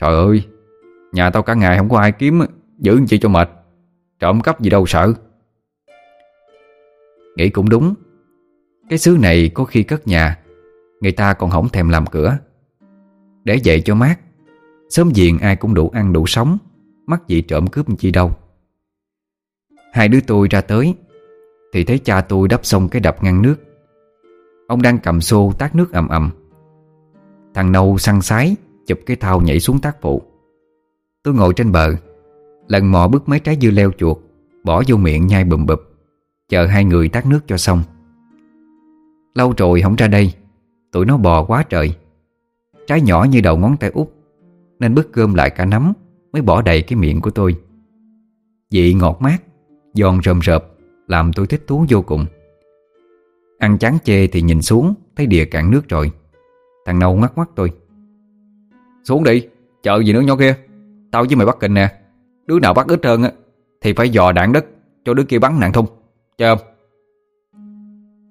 Trời ơi Nhà tao cả ngày không có ai kiếm Giữ chị cho mệt. Trộm cắp gì đâu sợ. Nghĩ cũng đúng. Cái xứ này có khi cất nhà, Người ta còn hỏng thèm làm cửa. Để vậy cho mát, Sớm diện ai cũng đủ ăn đủ sống, Mắc gì trộm cướp chi đâu. Hai đứa tôi ra tới, Thì thấy cha tôi đắp xong cái đập ngăn nước. Ông đang cầm xô tát nước ầm ầm. Thằng nâu săn sái, Chụp cái thao nhảy xuống tác phụ Tôi ngồi trên bờ, Lần mò bứt mấy trái dưa leo chuột, Bỏ vô miệng nhai bùm bụp. Chờ hai người tát nước cho xong. Lâu rồi không ra đây Tụi nó bò quá trời. Trái nhỏ như đầu ngón tay út Nên bứt cơm lại cả nắm Mới bỏ đầy cái miệng của tôi. Vị ngọt mát Giòn rơm rợp Làm tôi thích thú vô cùng. Ăn chán chê thì nhìn xuống Thấy đìa cạn nước rồi. Thằng nâu ngắt mắt tôi. Xuống đi, chờ gì nữa nhỏ kia. Tao với mày bắt kình nè. Đứa nào bắt ít hơn á Thì phải dò đạn đất cho đứa kia bắn nạn thung không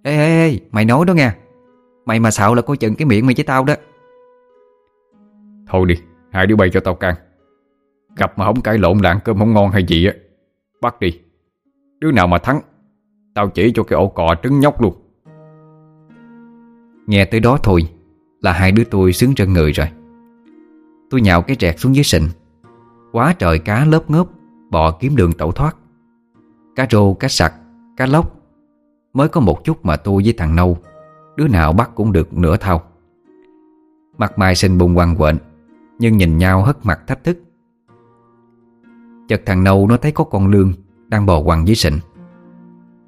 Ê ê ê mày nói đó nha Mày mà xạo là coi chừng cái miệng mày với tao đó. Thôi đi Hai đứa bay cho tao can. Gặp mà không cãi lộn lạng cơm không ngon hay gì á Bắt đi. Đứa nào mà thắng Tao chỉ cho cái ổ cọ trứng nhóc luôn. Nghe tới đó thôi Là hai đứa tôi sướng chân người rồi. Tôi nhào cái rẹt xuống dưới sình. Quá trời cá lớp ngớp Bò kiếm đường tẩu thoát. Cá rô, cá sặc, cá lóc. Mới có một chút mà tôi với thằng Nâu, Đứa nào bắt cũng được nửa thao Mặt mày xinh bùng hoàng quện Nhưng nhìn nhau hất mặt thách thức. Chợt thằng Nâu nó thấy có con lương Đang bò quằn dưới sình.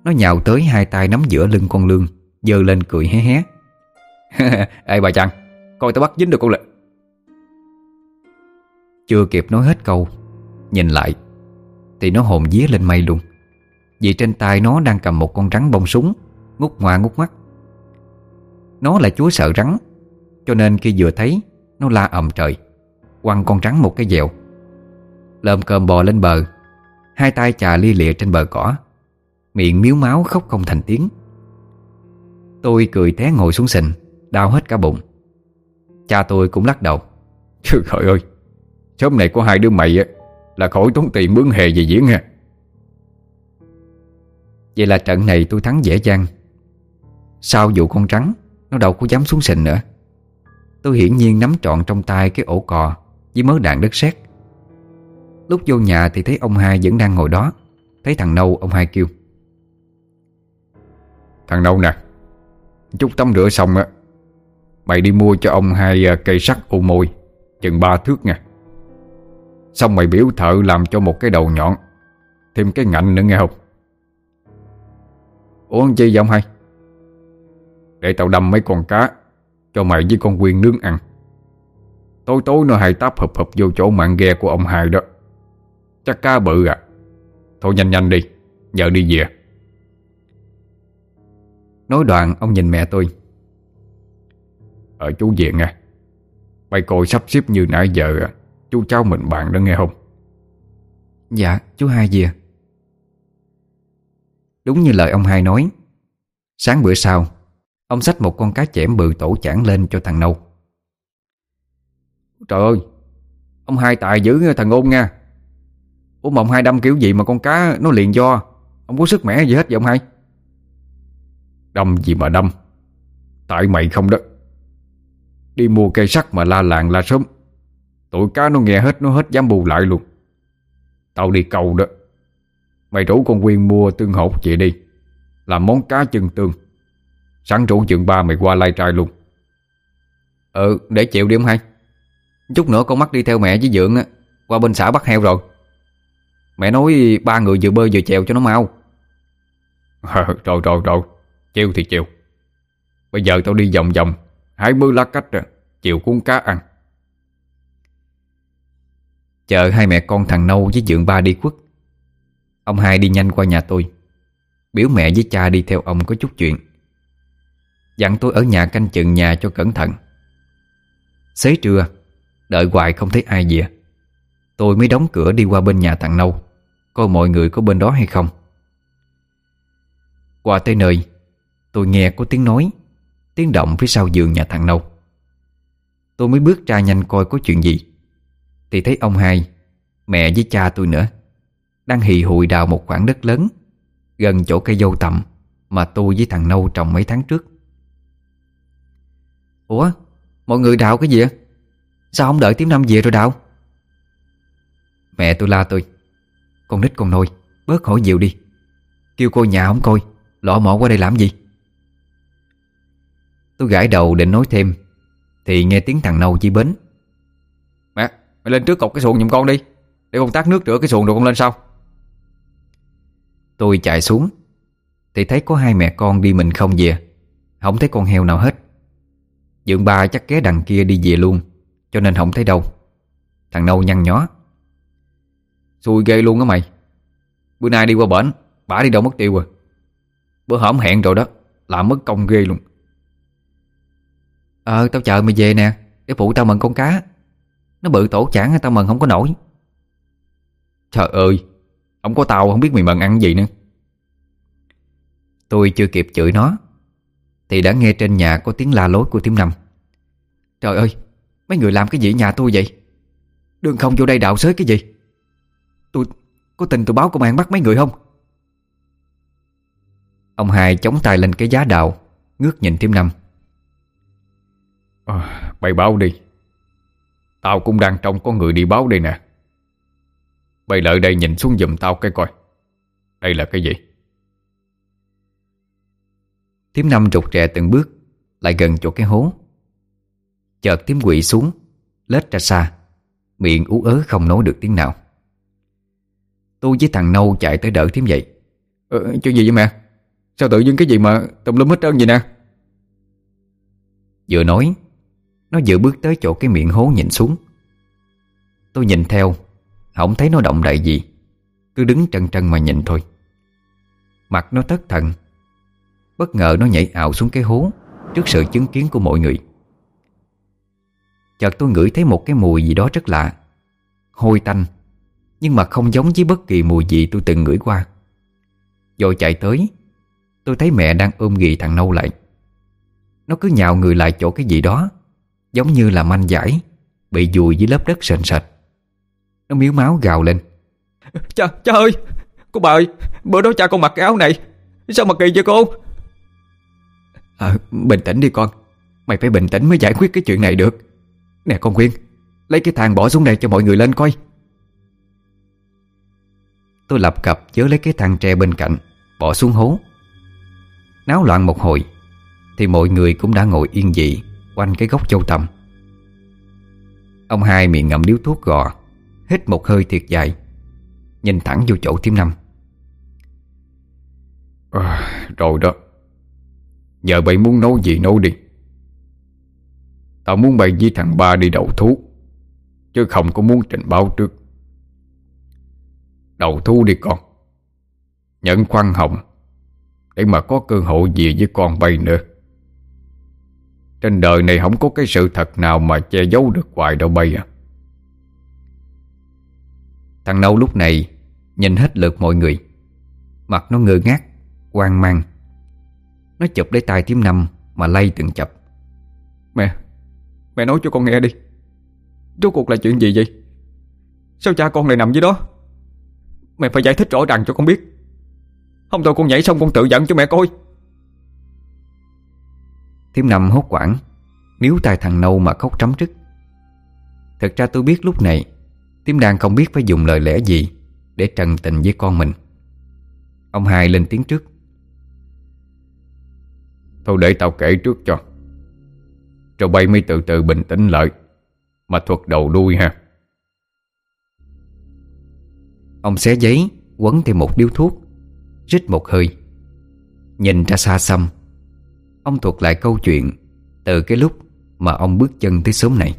Nó nhào tới hai tay nắm giữa lưng con lương Dơ lên cười hé hé. <laughs> Ê bà chàng, Coi tao bắt dính được con lịch Chưa kịp nói hết câu, Nhìn lại, Thì nó hồn vía lên mây luôn. Vì trên tay nó đang cầm một con rắn bông súng, Ngút ngoa ngút mắt Nó là chúa sợ rắn, Cho nên khi vừa thấy, Nó la ầm trời, Quăng con rắn một cái dèo. Lơm cơm bò lên bờ, Hai tay chà lia lịa trên bờ cỏ, Miệng miếu máu khóc không thành tiếng. Tôi cười té ngồi xuống sình, Đau hết cả bụng. Cha tôi cũng lắc đầu. Trời ơi, Sớm này có hai đứa mày á, Là khỏi tốn tiền mướn hề về diễn ha. Vậy là trận này tôi thắng dễ dàng. Sau vụ con trắng Nó đâu có dám xuống sình nữa. Tôi hiển nhiên nắm trọn trong tay cái ổ cò Với mớ đạn đất sét. Lúc vô nhà thì thấy ông hai vẫn đang ngồi đó. Thấy thằng Nâu, ông hai kêu. Thằng Nâu nè, Chút tắm rửa xong á, Mày đi mua cho ông hai à, cây sắt ô môi, Chừng ba thước nha. Xong mày biểu thợ làm cho một cái đầu nhọn, Thêm cái ngạnh nữa nghe không? Ủa chi vậy ông hai Để tao đâm mấy con cá Cho mày với con quyên nướng ăn. Tối tối nó hay táp hợp hợp vô chỗ mạng ghe của ông hai đó. Chắc cá bự à. Thôi nhanh nhanh đi Giờ đi về. Nói đoạn, ông nhìn mẹ tôi. Ở chú về nghe. Mày coi sắp xếp như nãy giờ à Chú cháu mình bạn đó nghe không? Dạ chú hai về. Đúng như lời ông hai nói. Sáng bữa sau, Ông xách một con cá chẽm bự tổ chản lên cho thằng Nâu. Trời ơi, Ông hai tài dữ thằng ôn nha. Ủa mà ông hai đâm kiểu gì mà con cá nó liền do? Ông có sức mẻ gì hết vậy ông hai? Đâm gì mà đâm? Tại mày không đó. Đi mua cây sắt mà la làng la sớm. Tụi cá nó nghe hết, Nó hết dám bù lại luôn. Tao đi cầu đó. Mày rủ con Quyên mua tương hột chị đi. Làm món cá chân tương. Sẵn rủ chừng ba mày qua lai trai luôn. Ừ để chịu đi ông hai. Chút nữa con mắt đi theo mẹ với Dượng á. Qua bên xã bắt heo rồi. Mẹ nói ba người vừa bơi vừa chèo cho nó mau. <laughs> Rồi rồi rồi. Chiều thì chiều Bây giờ tao đi vòng vòng. Hai mươi lá cách à. rồi Chiều cuốn cá ăn. Chờ hai mẹ con thằng Nâu với Dượng ba đi quất Ông hai đi nhanh qua nhà tôi. Biểu mẹ với cha đi theo ông có chút chuyện. Dặn tôi ở nhà canh chừng nhà cho cẩn thận. Xế trưa, Đợi hoài không thấy ai về Tôi mới đóng cửa đi qua bên nhà thằng Nâu, Coi mọi người có bên đó hay không. Qua tới nơi, Tôi nghe có tiếng nói, Tiếng động phía sau giường nhà thằng Nâu. Tôi mới bước ra nhanh coi có chuyện gì. Thì thấy ông hai, Mẹ với cha tôi nữa. Đang hì hụi đào một khoảng đất lớn, Gần chỗ cây dâu tầm Mà tôi với thằng Nâu trồng mấy tháng trước. Ủa, Mọi người đào cái gì Sao không đợi tiếng năm về rồi đào? Mẹ tôi la tôi, Con nít con nôi, Bớt hỏi nhiều đi. Kêu cô nhà không coi, Lọ mọ qua đây làm gì? Tôi gãi đầu định nói thêm, Thì nghe tiếng thằng nâu chỉ bến. Mẹ, Mày lên trước cột cái xuồng giùm con đi, Để con tát nước rửa cái xuồng rồi con lên sau. Tôi chạy xuống. Thì thấy có hai mẹ con đi mình không về. Không thấy con heo nào hết. Dượng ba chắc ké đằng kia đi về luôn, Cho nên không thấy đâu. Thằng nâu nhăn nhó. Xui ghê luôn á mày. Bữa nay đi qua bển, Bả đi đâu mất tiêu rồi Bữa hổm hẹn rồi đó Làm mất công ghê luôn. Ờ tao chờ mày về nè, Để phụ tao mần con cá. Nó bự tổ chản tao mần không có nổi. Trời ơi không có tao không biết mày mần ăn gì nữa. Tôi chưa kịp chửi nó Thì đã nghe trên nhà có tiếng la lối của tiếng năm Trời ơi Mấy người làm cái gì nhà tôi vậy? Đường không vô đây đạo xới cái gì? Tôi có tình tôi báo công an bắt mấy người không? Ông hai chống tay lên cái giá đạo, Ngước nhìn tím năm à, Bày báo đi. Tao cũng đang trông có người đi báo đây nè. Bày lợi đây nhìn xuống giùm tao cái coi. Đây là cái gì? Tím năm rụt rè từng bước Lại gần chỗ cái hố. Chợt tím quỵ xuống Lết ra xa Miệng ú ớ không nói được tiếng nào. Tôi với thằng Nâu chạy tới đỡ tím dậy. Ờ, Chuyện gì vậy mẹ? Sao tự dưng cái gì mà tùm lum hết trơn vậy nè? Vừa nói Nó vừa bước tới chỗ cái miệng hố nhìn xuống. Tôi nhìn theo không thấy nó động đậy gì. Cứ đứng trân trân mà nhìn thôi. Mặt nó thất thần. Bất ngờ nó nhảy ảo xuống cái hố Trước sự chứng kiến của mọi người. Chợt tôi ngửi thấy một cái mùi gì đó rất lạ. Hôi tanh, Nhưng mà không giống với bất kỳ mùi gì tôi từng ngửi qua. Rồi chạy tới, Tôi thấy mẹ đang ôm ghì thằng nâu lại. Nó cứ nhào người lại chỗ cái gì đó, Giống như là manh giải, Bị dùi dưới lớp đất sền sệt. Nó miếu máu gào lên. Cha, cha ơi Cô bà ơi, bữa đó cha con mặc cái áo này. Sao mà kỳ vậy cô? À, Bình tĩnh đi con. Mày phải bình tĩnh mới giải quyết cái chuyện này được. Nè con Quyên Lấy cái thang bỏ xuống đây cho mọi người lên coi. Tôi lập cập chớ lấy cái thang tre bên cạnh Bỏ xuống hố. Náo loạn một hồi Thì mọi người cũng đã ngồi yên dị Quanh cái gốc châu tầm. Ông hai miệng ngậm điếu thuốc gò Hít một hơi thiệt dài. Nhìn thẳng vô chỗ tím năm. À, Rồi đó. Giờ bậy muốn nấu gì nấu đi. Tao muốn bày với thằng ba đi đầu thú Chứ không có muốn trình báo trước. Đầu thú đi con. Nhận khoan hồng Để mà có cơ hội gì với con bay nữa. Trên đời này không có cái sự thật nào Mà che giấu được hoài đâu bay à. Thằng Nâu lúc này Nhìn hết lượt mọi người. Mặt nó ngơ ngác hoang mang. Nó chụp lấy tay tím năm Mà lay từng chập. Mẹ Mẹ nói cho con nghe đi. Rốt cuộc là chuyện gì vậy? Sao cha con lại nằm dưới đó? Mẹ phải giải thích rõ ràng cho con biết. Không thôi con nhảy xong con tự giận cho mẹ coi. Thiếm năm hốt quảng Níu tay thằng nâu mà khóc trắm trức. Thật ra tôi biết lúc này Tiếm đang không biết phải dùng lời lẽ gì Để trần tình với con mình. Ông hai lên tiếng trước. Thôi để tao kể trước cho. Rồi bay mới từ từ bình tĩnh lại, Mà thuật đầu đuôi ha. Ông xé giấy, Quấn thêm một điếu thuốc, Rít một hơi. Nhìn ra xa xăm, Ông thuật lại câu chuyện Từ cái lúc mà ông bước chân tới sớm này.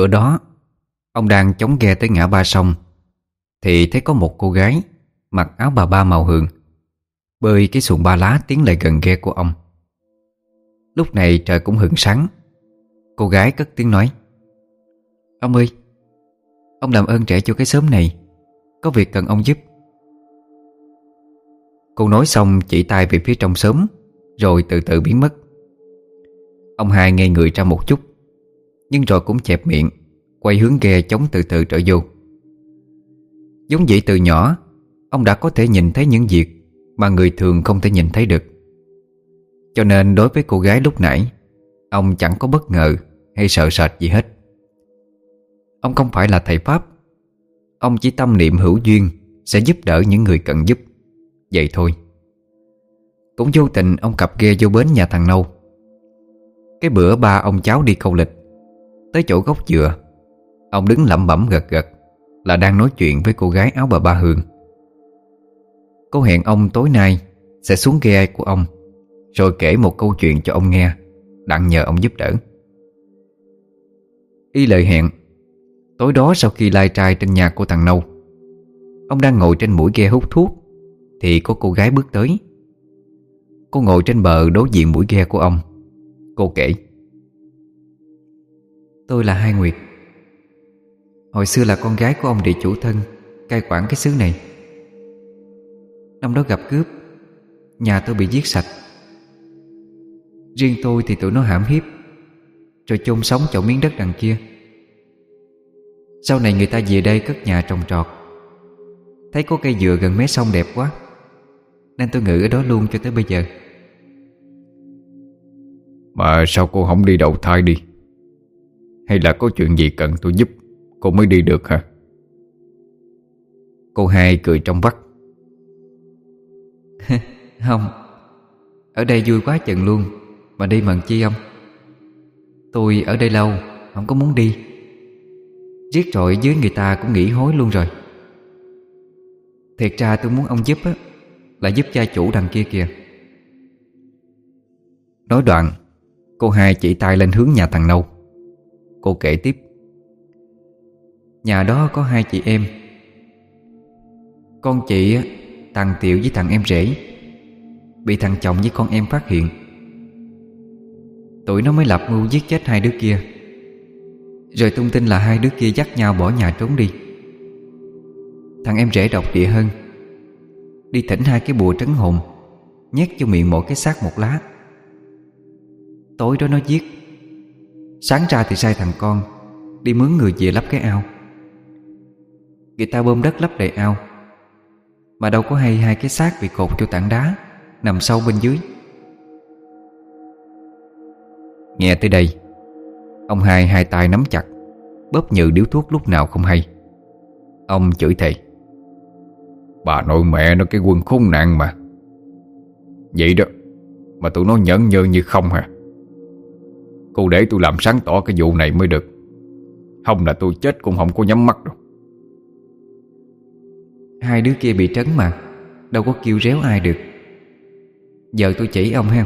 Bữa đó, Ông đang chống ghe tới ngã ba sông, Thì thấy có một cô gái Mặc áo bà ba màu hường, Bơi cái xuồng ba lá tiến lại gần ghe của ông. Lúc này trời cũng hửng sáng, Cô gái cất tiếng nói, Ông ơi, Ông làm ơn trẻ cho cái xóm này, Có việc cần ông giúp. Cô nói xong chỉ tay về phía trong xóm, Rồi từ từ biến mất. Ông hai ngây người ra một chút nhưng rồi cũng chẹp miệng, Quay hướng ghe chống từ từ trở vô. Giống vậy từ nhỏ, Ông đã có thể nhìn thấy những việc Mà người thường không thể nhìn thấy được. Cho nên đối với cô gái lúc nãy, Ông chẳng có bất ngờ Hay sợ sệt gì hết. Ông không phải là thầy Pháp. Ông chỉ tâm niệm hữu duyên Sẽ giúp đỡ những người cần giúp. Vậy thôi. Cũng vô tình ông cặp ghe vô bến nhà thằng Nâu. Cái bữa ba ông cháu đi câu lịch Tới chỗ gốc dừa, Ông đứng lẩm bẩm gật gật Là đang nói chuyện với cô gái áo bà ba Hương Cô hẹn ông tối nay Sẽ xuống ghe của ông, Rồi kể một câu chuyện cho ông nghe, Đặng nhờ ông giúp đỡ. Y lời hẹn, Tối đó sau khi lai trai trên nhà của thằng Nâu, Ông đang ngồi trên mũi ghe hút thuốc, Thì có cô gái bước tới. Cô ngồi trên bờ đối diện mũi ghe của ông, Cô kể Tôi là Hai Nguyệt. Hồi xưa là con gái của ông địa chủ thân, Cai quản cái xứ này. Năm đó gặp cướp, Nhà tôi bị giết sạch. Riêng tôi thì tụi nó hãm hiếp, Rồi chôn sống chỗ miếng đất đằng kia. Sau này người ta về đây cất nhà trồng trọt. Thấy có cây dừa gần mé sông đẹp quá, Nên tôi ngự ở đó luôn cho tới bây giờ. Mà sao cô không đi đầu thai đi? Hay là có chuyện gì cần tôi giúp, Cô mới đi được hả? Cô hai cười trong vắt. <laughs> Không, Ở đây vui quá chừng luôn. Mà đi mần chi ông Tôi ở đây lâu, Không có muốn đi. Riết rồi dưới người ta cũng nghỉ hối luôn rồi. Thiệt ra tôi muốn ông giúp á, Là giúp cha chủ đằng kia kìa. Nói đoạn, Cô hai chỉ tay lên hướng nhà thằng Nâu. Cô kể tiếp. Nhà đó có hai chị em. Con chị Thằng tiểu với thằng em rể, Bị thằng chồng với con em phát hiện. Tụi nó mới lập mưu giết chết hai đứa kia. Rồi tung tin là hai đứa kia dắt nhau bỏ nhà trốn đi. Thằng em rể độc địa hơn. Đi thỉnh hai cái bùa trấn hồn, Nhét cho miệng mỗi cái xác một lá. Tối đó nó giết. Sáng ra thì sai thằng con, Đi mướn người về lắp cái ao. Người ta bơm đất lấp đầy ao, Mà đâu có hay hai cái xác bị cột cho tảng đá, Nằm sâu bên dưới. Nghe tới đây, Ông hai hai tay nắm chặt, Bóp nhự điếu thuốc lúc nào không hay. Ông chửi thầy Bà nội mẹ nó cái quân khốn nạn mà. Vậy đó, Mà tụi nó nhẫn nhơ như không hả? Cô để tôi làm sáng tỏ cái vụ này mới được. Không là tôi chết cũng không có nhắm mắt đâu. Hai đứa kia bị trấn mà, Đâu có kêu réo ai được. Giờ tôi chỉ ông heo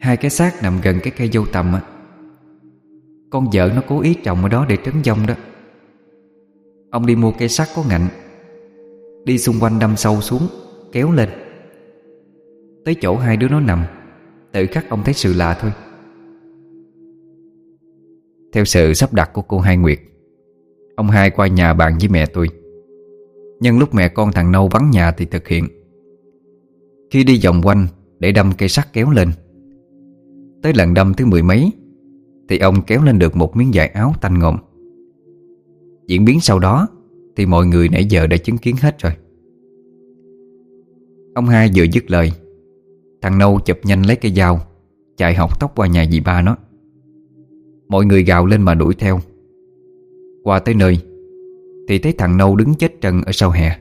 Hai cái xác nằm gần cái cây dâu tầm á. Con vợ nó cố ý trồng ở đó để trấn dông đó. Ông đi mua cây sắt có ngạnh. Đi xung quanh đâm sâu xuống, Kéo lên. Tới chỗ hai đứa nó nằm, Tự khắc ông thấy sự lạ thôi. Theo sự sắp đặt của cô Hai Nguyệt, Ông hai qua nhà bàn với mẹ tôi. Nhân lúc mẹ con thằng Nâu vắng nhà thì thực hiện. Khi đi vòng quanh Để đâm cây sắt kéo lên. Tới lần đâm thứ mười mấy, Thì ông kéo lên được một miếng vải áo tanh ngộm Diễn biến sau đó Thì mọi người nãy giờ đã chứng kiến hết rồi. Ông hai vừa dứt lời, Thằng Nâu chụp nhanh lấy cây dao, Chạy học tóc qua nhà dì ba nó. Mọi người gào lên mà đuổi theo. Qua tới nơi, thì thấy thằng Nâu đứng chết trần ở sau hè.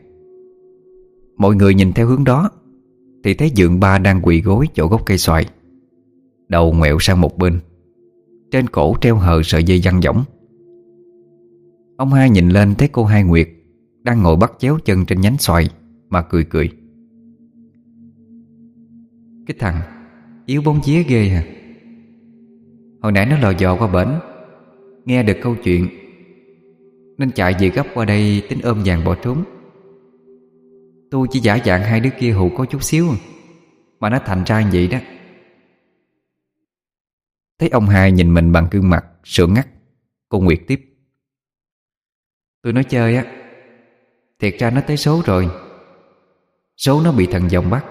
Mọi người nhìn theo hướng đó, Thì thấy dượng ba đang quỳ gối chỗ gốc cây xoài, Đầu ngoẹo sang một bên, Trên cổ treo hờ sợi dây văng võng. Ông hai nhìn lên thấy cô Hai Nguyệt Đang ngồi bắt chéo chân trên nhánh xoài Mà cười cười. Cái thằng, Yếu bóng vía ghê à. Hồi nãy nó lò dò qua bển, Nghe được câu chuyện, nên chạy về gấp qua đây tính ôm vàng bỏ trốn. Tôi chỉ giả dạng hai đứa kia hù có chút xíu, Mà nó thành ra vậy đó. Thấy ông hai nhìn mình bằng gương mặt, Sượng ngắt, Cô Nguyệt tiếp. Tôi nói chơi á, Thiệt ra nó tới số rồi. Số nó bị thần dòng bắt,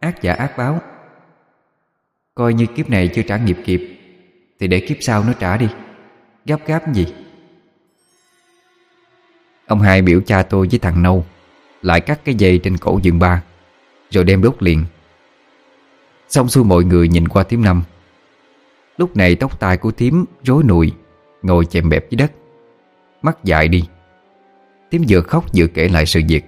Ác giả ác báo. Coi như kiếp này chưa trả nghiệp kịp thì để kiếp sau nó trả đi. Gấp gáp gì? Ông hai biểu cha tôi với thằng Nâu Lại cắt cái dây trên cổ dượng ba, Rồi đem đốt liền. Xong xuôi mọi người nhìn qua tím năm. Lúc này tóc tai của tím rối nùi, Ngồi chèm bẹp dưới đất. Mắt dại đi. Tím vừa khóc vừa kể lại sự việc.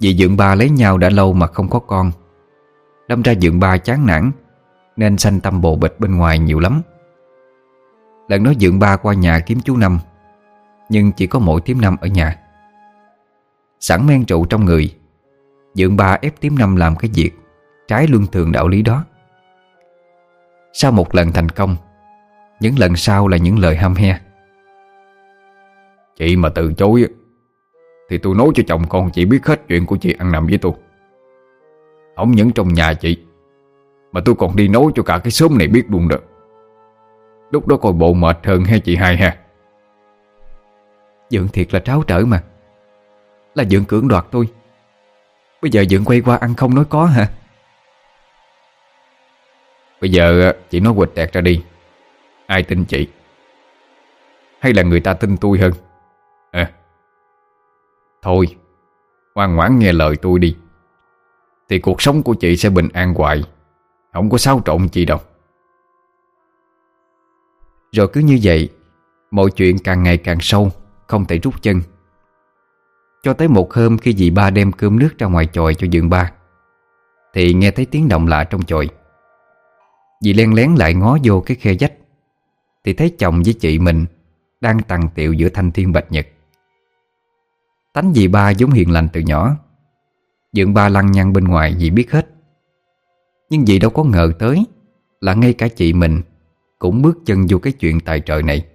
Vì dượng ba lấy nhau đã lâu mà không có con, Đâm ra dượng ba chán nản. Nên sanh tâm bồ bịch bên ngoài nhiều lắm. Lần đó dượng ba qua nhà kiếm chú Năm, Nhưng chỉ có mỗi tím năm ở nhà. Sẵn men trụ trong người Dượng ba ép tím năm làm cái việc Trái luân thường đạo lý đó. Sau một lần thành công, Những lần sau là những lời ham he. Chị mà từ chối Thì tôi nói cho chồng con chị biết hết chuyện của chị ăn nằm với tôi. Không những trong nhà chị mà tôi còn đi nói cho cả cái xóm này biết luôn được Lúc đó coi bộ mệt hơn hay chị hai ha? Dượng thiệt là tráo trở mà. Là dượng cưỡng đoạt tôi. Bây giờ dượng quay qua ăn không nói có hả? Bây giờ chị nói quịch đẹp ra đi. Ai tin chị? Hay là người ta tin tôi hơn? À. Thôi Ngoan ngoãn nghe lời tôi đi. Thì cuộc sống của chị sẽ bình an hoài không có xáo trộn gì đâu. Rồi cứ như vậy, Mọi chuyện càng ngày càng sâu, Không thể rút chân. Cho tới một hôm khi dì ba đem cơm nước ra ngoài chòi cho dượng ba, Thì nghe thấy tiếng động lạ trong chòi. Dì len lén lại ngó vô cái khe dách, Thì thấy chồng với chị mình Đang tằn tiệu giữa thanh thiên bạch nhật. Tánh dì ba giống hiền lành từ nhỏ Dượng ba lăng nhăng bên ngoài dì biết hết. Nhưng dì đâu có ngờ tới Là ngay cả chị mình Cũng bước chân vô cái chuyện tài trời này.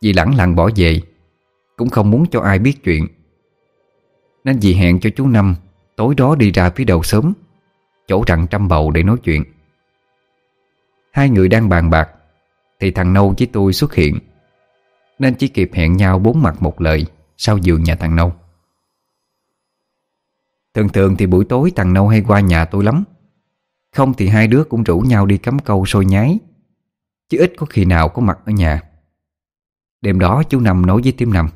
Dì lẳng lặng bỏ về, Cũng không muốn cho ai biết chuyện. Nên dì hẹn cho chú Năm Tối đó đi ra phía đầu sớm Chỗ rặng trăm bầu để nói chuyện. Hai người đang bàn bạc, Thì thằng Nâu với tôi xuất hiện, Nên chỉ kịp hẹn nhau bốn mặt một lời Sau giường nhà thằng Nâu. Thường thường thì buổi tối thằng Nâu hay qua nhà tôi lắm. Không thì hai đứa cũng rủ nhau đi cắm câu sôi nhái Chứ ít có khi nào có mặt ở nhà. Đêm đó chú Năm nói với Tiêm Năm.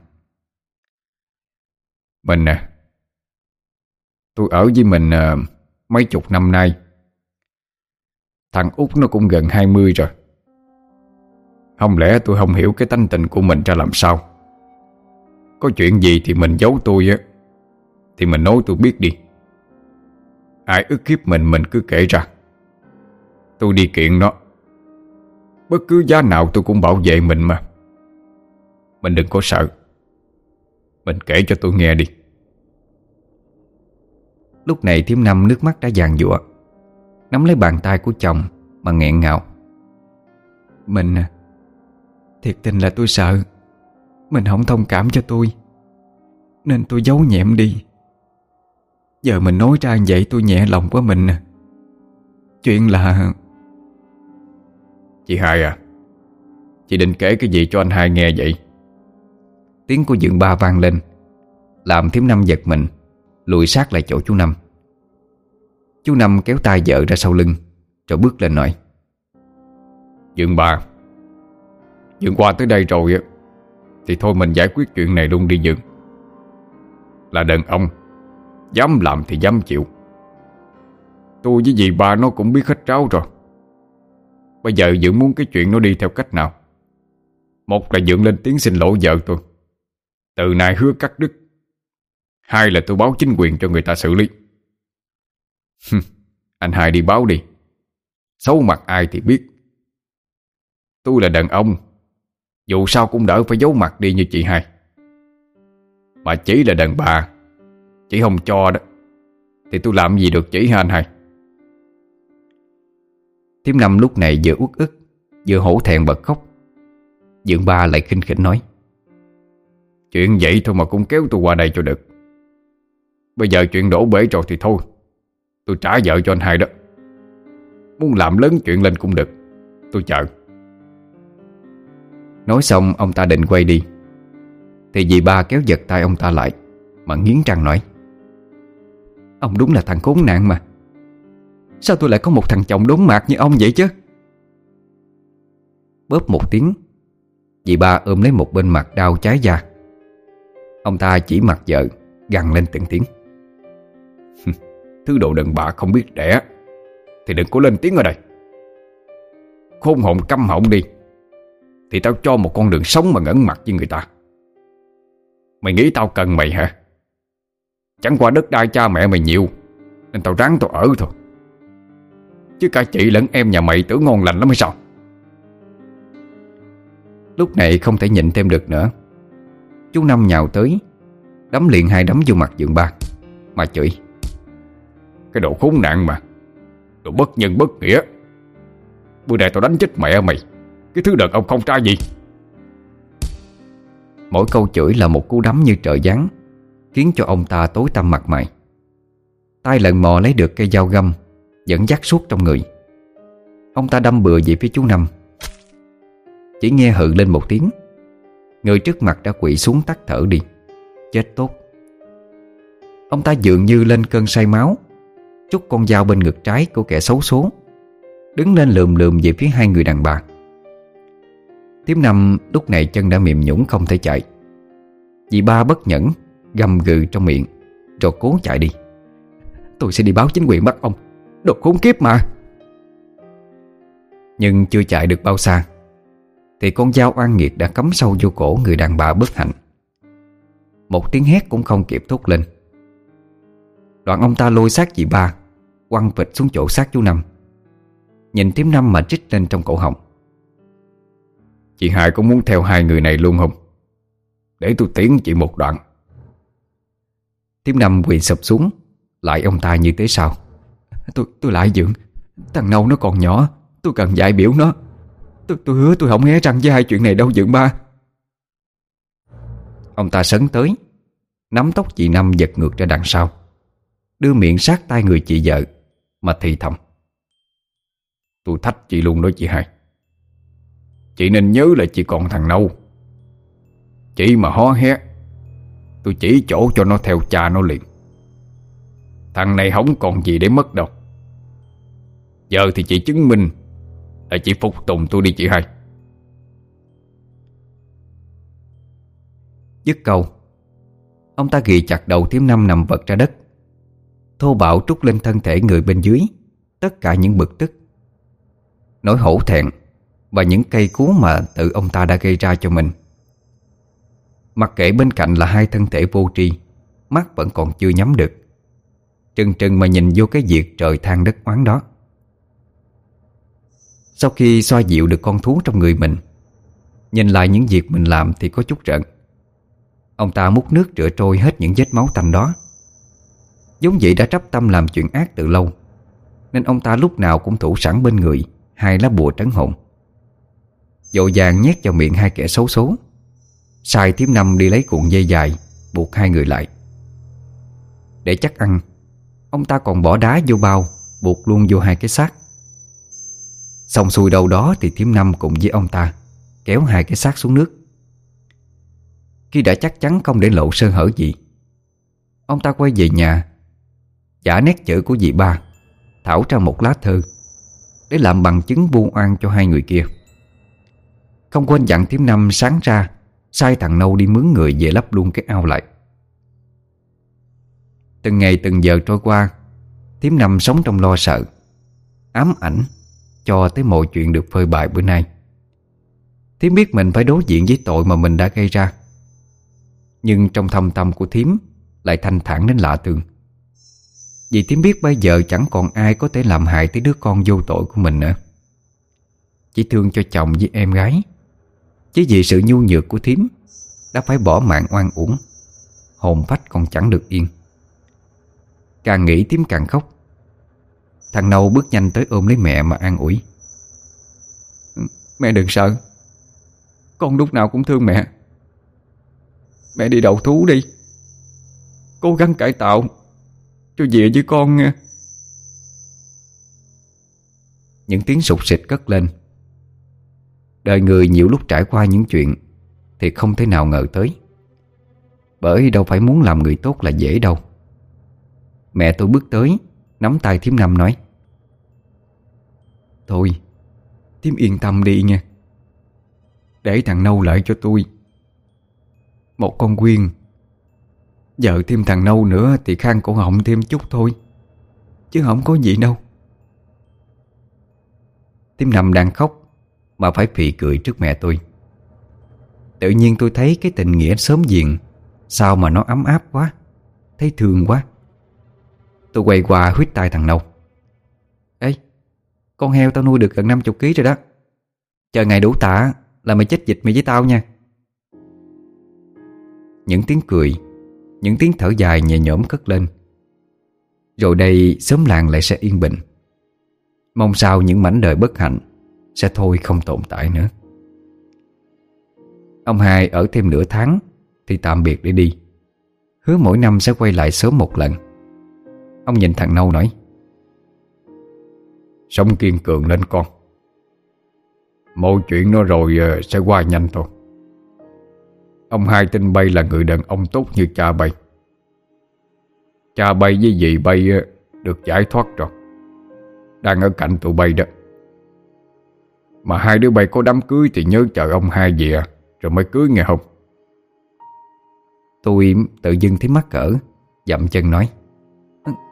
Mình à Tôi ở với mình à, mấy chục năm nay. Thằng út nó cũng gần 20 rồi. Không lẽ tôi không hiểu cái tánh tình của mình ra làm sao? Có chuyện gì thì mình giấu tôi á Thì mình nói tôi biết đi. Ai ức hiếp mình mình cứ kể ra. Tôi đi kiện nó. Bất cứ giá nào tôi cũng bảo vệ mình mà. Mình đừng có sợ. Mình kể cho tôi nghe đi. Lúc này Thiếm Năm nước mắt đã vàng dụa Nắm lấy bàn tay của chồng Mà nghẹn ngào. Mình, Thiệt tình là tôi sợ. Mình không thông cảm cho tôi. Nên tôi giấu nhẹm đi. Giờ mình nói ra vậy tôi nhẹ lòng quá mình. Chuyện là Chị hai à Chị định kể cái gì cho anh hai nghe vậy? Tiếng của dượng ba vang lên. Làm Thiếm Năm giật mình Lùi sát lại chỗ chú Năm. Chú Năm kéo tay vợ ra sau lưng Rồi bước lên nói. Dượng ba Dượng qua tới đây rồi Thì thôi mình giải quyết chuyện này luôn đi Dượng. Là đàn ông Dám làm thì dám chịu. Tôi với dì ba nó cũng biết hết tráo rồi. Bây giờ Dưỡng muốn cái chuyện nó đi theo cách nào? Một là Dưỡng lên tiếng xin lỗi vợ tôi. Từ nay hứa cắt đứt. Hai là tôi báo chính quyền cho người ta xử lý. Anh hai đi báo đi. Xấu mặt ai thì biết. Tôi là đàn ông. Dù sao cũng đỡ phải giấu mặt đi như chị hai. Mà chỉ là đàn bà. Chỉ không cho đó. Thì tôi làm gì được chỉ hả anh hai? Thiếm Năm lúc này vừa uất ức, Vừa hổ thẹn bật khóc. Dượng ba lại khinh khỉnh nói, Chuyện vậy thôi mà cũng kéo tôi qua đây cho được. Bây giờ chuyện đổ bể rồi thì thôi, Tôi trả vợ cho anh hai đó. Muốn làm lớn chuyện lên cũng được, Tôi chờ. Nói xong, ông ta định quay đi. Thì dì ba kéo giật tay ông ta lại, Mà nghiến răng nói Ông đúng là thằng khốn nạn mà. Sao tôi lại có một thằng chồng đốn mạc như ông vậy chứ? Bóp một tiếng, Dì ba ôm lấy một bên mặt đau trái da. Ông ta chỉ mặt vợ, Gằn lên từng tiếng. Thứ đồ đàn bà không biết đẻ, Thì đừng có lên tiếng ở đây. Khôn hồn căm họng đi, Thì tao cho một con đường sống mà ngẩn mặt với người ta. Mày nghĩ tao cần mày hả? Chẳng qua đất đai cha mẹ mày nhiều, Nên tao ráng tao ở thôi. Chứ cả chị lẫn em nhà mày tưởng ngon lành lắm hay sao? Lúc này không thể nhịn thêm được nữa. Chú Năm nhào tới, Đấm liền hai đấm vô mặt dượng ba. Mà chửi, Cái đồ khốn nạn mà, Đồ bất nhân bất nghĩa. Bữa nay tao đánh chết mẹ mày, Cái thứ đợt ông không trai gì. Mỗi câu chửi là một cú đấm như trợ giáng. Khiến cho ông ta tối tăm mặt mày. Tay lần mò lấy được cây dao găm Dẫn dắt suốt trong người. Ông ta đâm bừa về phía chú Năm. Chỉ nghe hự lên một tiếng, Người trước mặt đã quỵ xuống tắt thở đi. Chết tốt. Ông ta dường như lên cơn say máu, chút con dao bên ngực trái của kẻ xấu số, Đứng lên lườm lườm về phía hai người đàn bà. Tiếm năm lúc này chân đã mềm nhũng không thể chạy Dì ba bất nhẫn Gầm gừ trong miệng. Rồi cố chạy đi. Tôi sẽ đi báo chính quyền bắt ông. Đồ khốn kiếp mà. Nhưng chưa chạy được bao xa, Thì con dao oan nghiệt đã cắm sâu vô cổ người đàn bà bất hạnh. Một tiếng hét cũng không kịp thốt lên. Đoạn ông ta lôi xác chị ba, Quăng vịt xuống chỗ xác chú Năm. Nhìn tím năm mà trích lên trong cổ họng. Chị Hai cũng muốn theo hai người này luôn không? Để tôi tiến chị một đoạn. Tiếm năm quỳ sụp xuống. Lại ông ta như thế sao? Tôi tôi lại dưỡng Thằng nâu nó còn nhỏ Tôi cần dạy biểu nó. Tôi, tôi hứa tôi không hé răng với hai chuyện này đâu dưỡng ba. Ông ta sấn tới Nắm tóc chị Năm giật ngược ra đằng sau. Đưa miệng sát tay người chị vợ Mà thì thầm. Tôi thách chị luôn đó chị hai. Chị nên nhớ là chị còn thằng nâu. Chị mà hó hé Tôi chỉ chỗ cho nó theo cha nó liền. Thằng này không còn gì để mất đâu. Giờ thì chị chứng minh Là chị phục tùng tôi đi chị hai. Dứt câu, Ông ta ghi chặt đầu thiếm năm nằm vật ra đất. Thô bạo trút lên thân thể người bên dưới, Tất cả những bực tức. Nỗi hổ thẹn Và những cây cú mà tự ông ta đã gây ra cho mình. Mặc kệ bên cạnh là hai thân thể vô tri, Mắt vẫn còn chưa nhắm được. Trừng trừng mà nhìn vô cái việc trời than đất oán đó. Sau khi xoa dịu được con thú trong người mình, Nhìn lại những việc mình làm thì có chút rợn. Ông ta múc nước rửa trôi hết những vết máu tanh đó. Giống vậy đã trắp tâm làm chuyện ác từ lâu, Nên ông ta lúc nào cũng thủ sẵn bên người Hai lá bùa trấn hồn Dội vàng nhét vào miệng hai kẻ xấu số Sai tím năm đi lấy cuộn dây dài, Buộc hai người lại. Để chắc ăn, Ông ta còn bỏ đá vô bao, Buộc luôn vô hai cái xác. Xong xuôi đâu đó thì thím năm cùng với ông ta Kéo hai cái xác xuống nước. Khi đã chắc chắn không để lộ sơ hở gì, Ông ta quay về nhà, Giả nét chữ của dì ba, Thảo ra một lá thư Để làm bằng chứng vu oan cho hai người kia. Không quên dặn thím năm sáng ra Sai thằng Nâu đi mướn người về lắp luôn cái ao lại. Từng ngày từng giờ trôi qua, Thím năm sống trong lo sợ, Ám ảnh Cho tới mọi chuyện được phơi bày bữa nay. Thím biết mình phải đối diện với tội mà mình đã gây ra, Nhưng trong thâm tâm của thím Lại thanh thản đến lạ thường. Vì thím biết bây giờ chẳng còn ai có thể làm hại tới đứa con vô tội của mình nữa. Chỉ thương cho chồng với em gái. Chứ vì sự nhu nhược của thím, Đã phải bỏ mạng oan uổng. Hồn phách còn chẳng được yên. Càng nghĩ thím càng khóc. Thằng Nâu bước nhanh tới ôm lấy mẹ mà an ủi. Mẹ đừng sợ. Con lúc nào cũng thương mẹ. Mẹ đi đầu thú đi. Cố gắng cải tạo Cho dịa với con nghe Những tiếng sụt xịt cất lên. Đời người nhiều lúc trải qua những chuyện Thì không thể nào ngờ tới. Bởi đâu phải muốn làm người tốt là dễ đâu. Mẹ tôi bước tới, Nắm tay thím năm nói, Thôi Thím yên tâm đi nha. Để thằng Nâu lại cho tôi. Một con quyên. Giờ thêm thằng nâu nữa Thì khang cổ họng thêm chút thôi, Chứ không có gì đâu. Tím nằm đang khóc mà phải phì cười trước mẹ tôi. Tự nhiên tôi thấy cái tình nghĩa sớm diện Sao mà nó ấm áp quá? Thấy thương quá. Tôi quay qua huyết tay thằng nâu. Ê, Con heo tao nuôi được gần 50 kg rồi đó. Chờ ngày đủ tả Là mày chết dịch mày với tao nha. Những tiếng cười, Những tiếng thở dài nhẹ nhõm cất lên. Rồi đây sớm làng lại sẽ yên bình. Mong sao những mảnh đời bất hạnh sẽ thôi không tồn tại nữa. Ông hai ở thêm nửa tháng Thì tạm biệt để đi. Hứa mỗi năm sẽ quay lại sớm một lần. Ông nhìn thằng Nâu nói, Sống kiên cường lên con. Mọi chuyện nó rồi ờ, sẽ qua nhanh thôi. Ông hai tin bay là người đàn ông tốt như cha bay. Cha bay với dì bay ờ, được giải thoát rồi. Đang ở cạnh tụi bay đó. Mà hai đứa bay có đám cưới thì nhớ chờ ông hai về Rồi mới cưới nghe không Tôi tự dưng thấy mắc cỡ Dậm chân nói.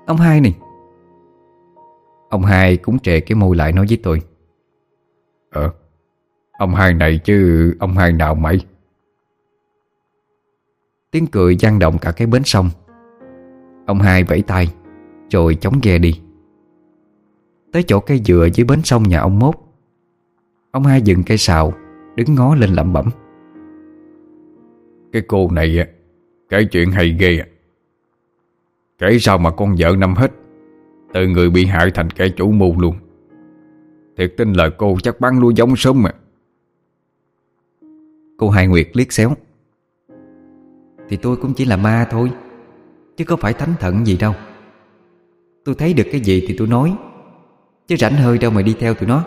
Ông hai này. Ông hai cũng trề cái môi lại nói với tôi. Ờ Ông hai này chứ ông hai nào mày? Tiếng cười gian động cả cái bến sông. Ông hai vẫy tay Rồi chống ghe đi. Tới chỗ cây dừa dưới bến sông nhà ông Mốt Ông hai dừng cây sào Đứng ngó lên lẩm bẩm. Cái cô này Kể chuyện hay ghê Kể sao mà con vợ năm hết Từ người bị hại thành kẻ chủ mưu luôn. Thiệt tin lời cô chắc bán nuôi giống sớm mà. Cô Hai Nguyệt liếc xéo. Thì tôi cũng chỉ là ma thôi Chứ có phải thánh thận gì đâu. Tôi thấy được cái gì thì tôi nói Chứ rảnh hơi đâu mà đi theo tụi nó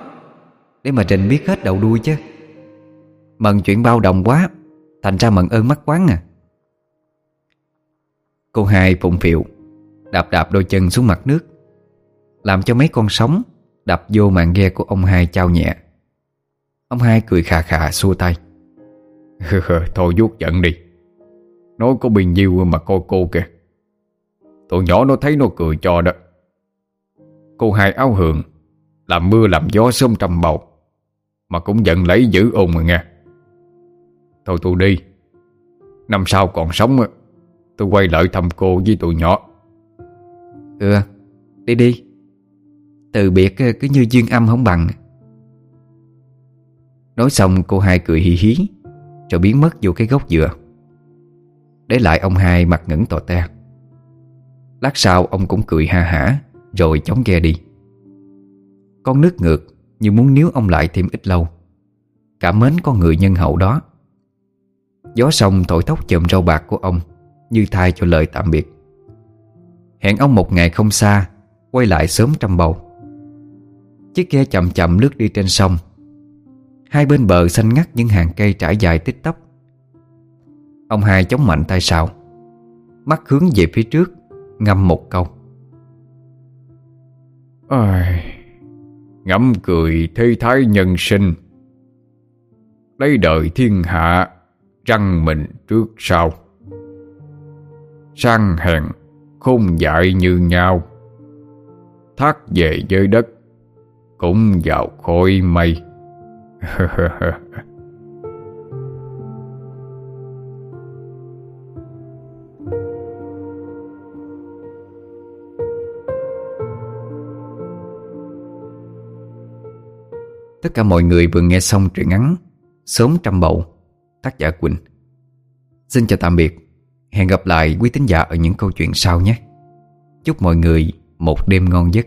để mà Trình biết hết đầu đuôi chứ. Mần chuyện bao đồng quá Thành ra mận ơn mắc quán à. Cô hai phụng phiệu, Đạp đạp đôi chân xuống mặt nước Làm cho mấy con sóng Đập vô màn ghe của ông hai trao nhẹ. Ông hai cười khà khà xua tay. Thôi vuốt giận đi. Nói có bình nhiêu mà coi cô kìa. Tụi nhỏ nó thấy nó cười cho đó. Cô hai áo hường Làm mưa làm gió sông trầm bầu. Mà cũng giận lấy giữ ồn mà nghe. Thôi tôi đi. Năm sau còn sống Tôi quay lại thăm cô với tụi nhỏ. Ừ Đi đi. Từ biệt cứ như duyên âm không bằng. Nói xong cô hai cười hí hí, Rồi biến mất vô cái gốc dừa. Để lại ông hai mặt ngẩn tò te. Lát sau ông cũng cười ha hả, Rồi chống ghe đi. Con nước ngược như muốn níu ông lại thêm ít lâu. Cảm mến con người nhân hậu đó. Gió sông thổi tóc chùm râu bạc của ông Như thay cho lời tạm biệt. Hẹn ông một ngày không xa Quay lại sớm trăm bầu. Chiếc ghe chậm chậm lướt đi trên sông. Hai bên bờ xanh ngắt những hàng cây trải dài tích tóc. Ông hai chống mạnh tay sào Mắt hướng về phía trước Ngâm một câu. Ôi, Ngắm cười thế thái nhân sinh. Lấy đời thiên hạ, Răng mình trước sau. Sang hèn Khôn dại như nhau. Thác về dưới đất, Cũng vào khôi mây. <laughs> Tất cả mọi người vừa nghe xong truyện ngắn Sớm trăm bậu Tác giả Quỳnh. Xin chào tạm biệt. Hẹn gặp lại quý tín giả ở những câu chuyện sau nhé. Chúc mọi người một đêm ngon giấc.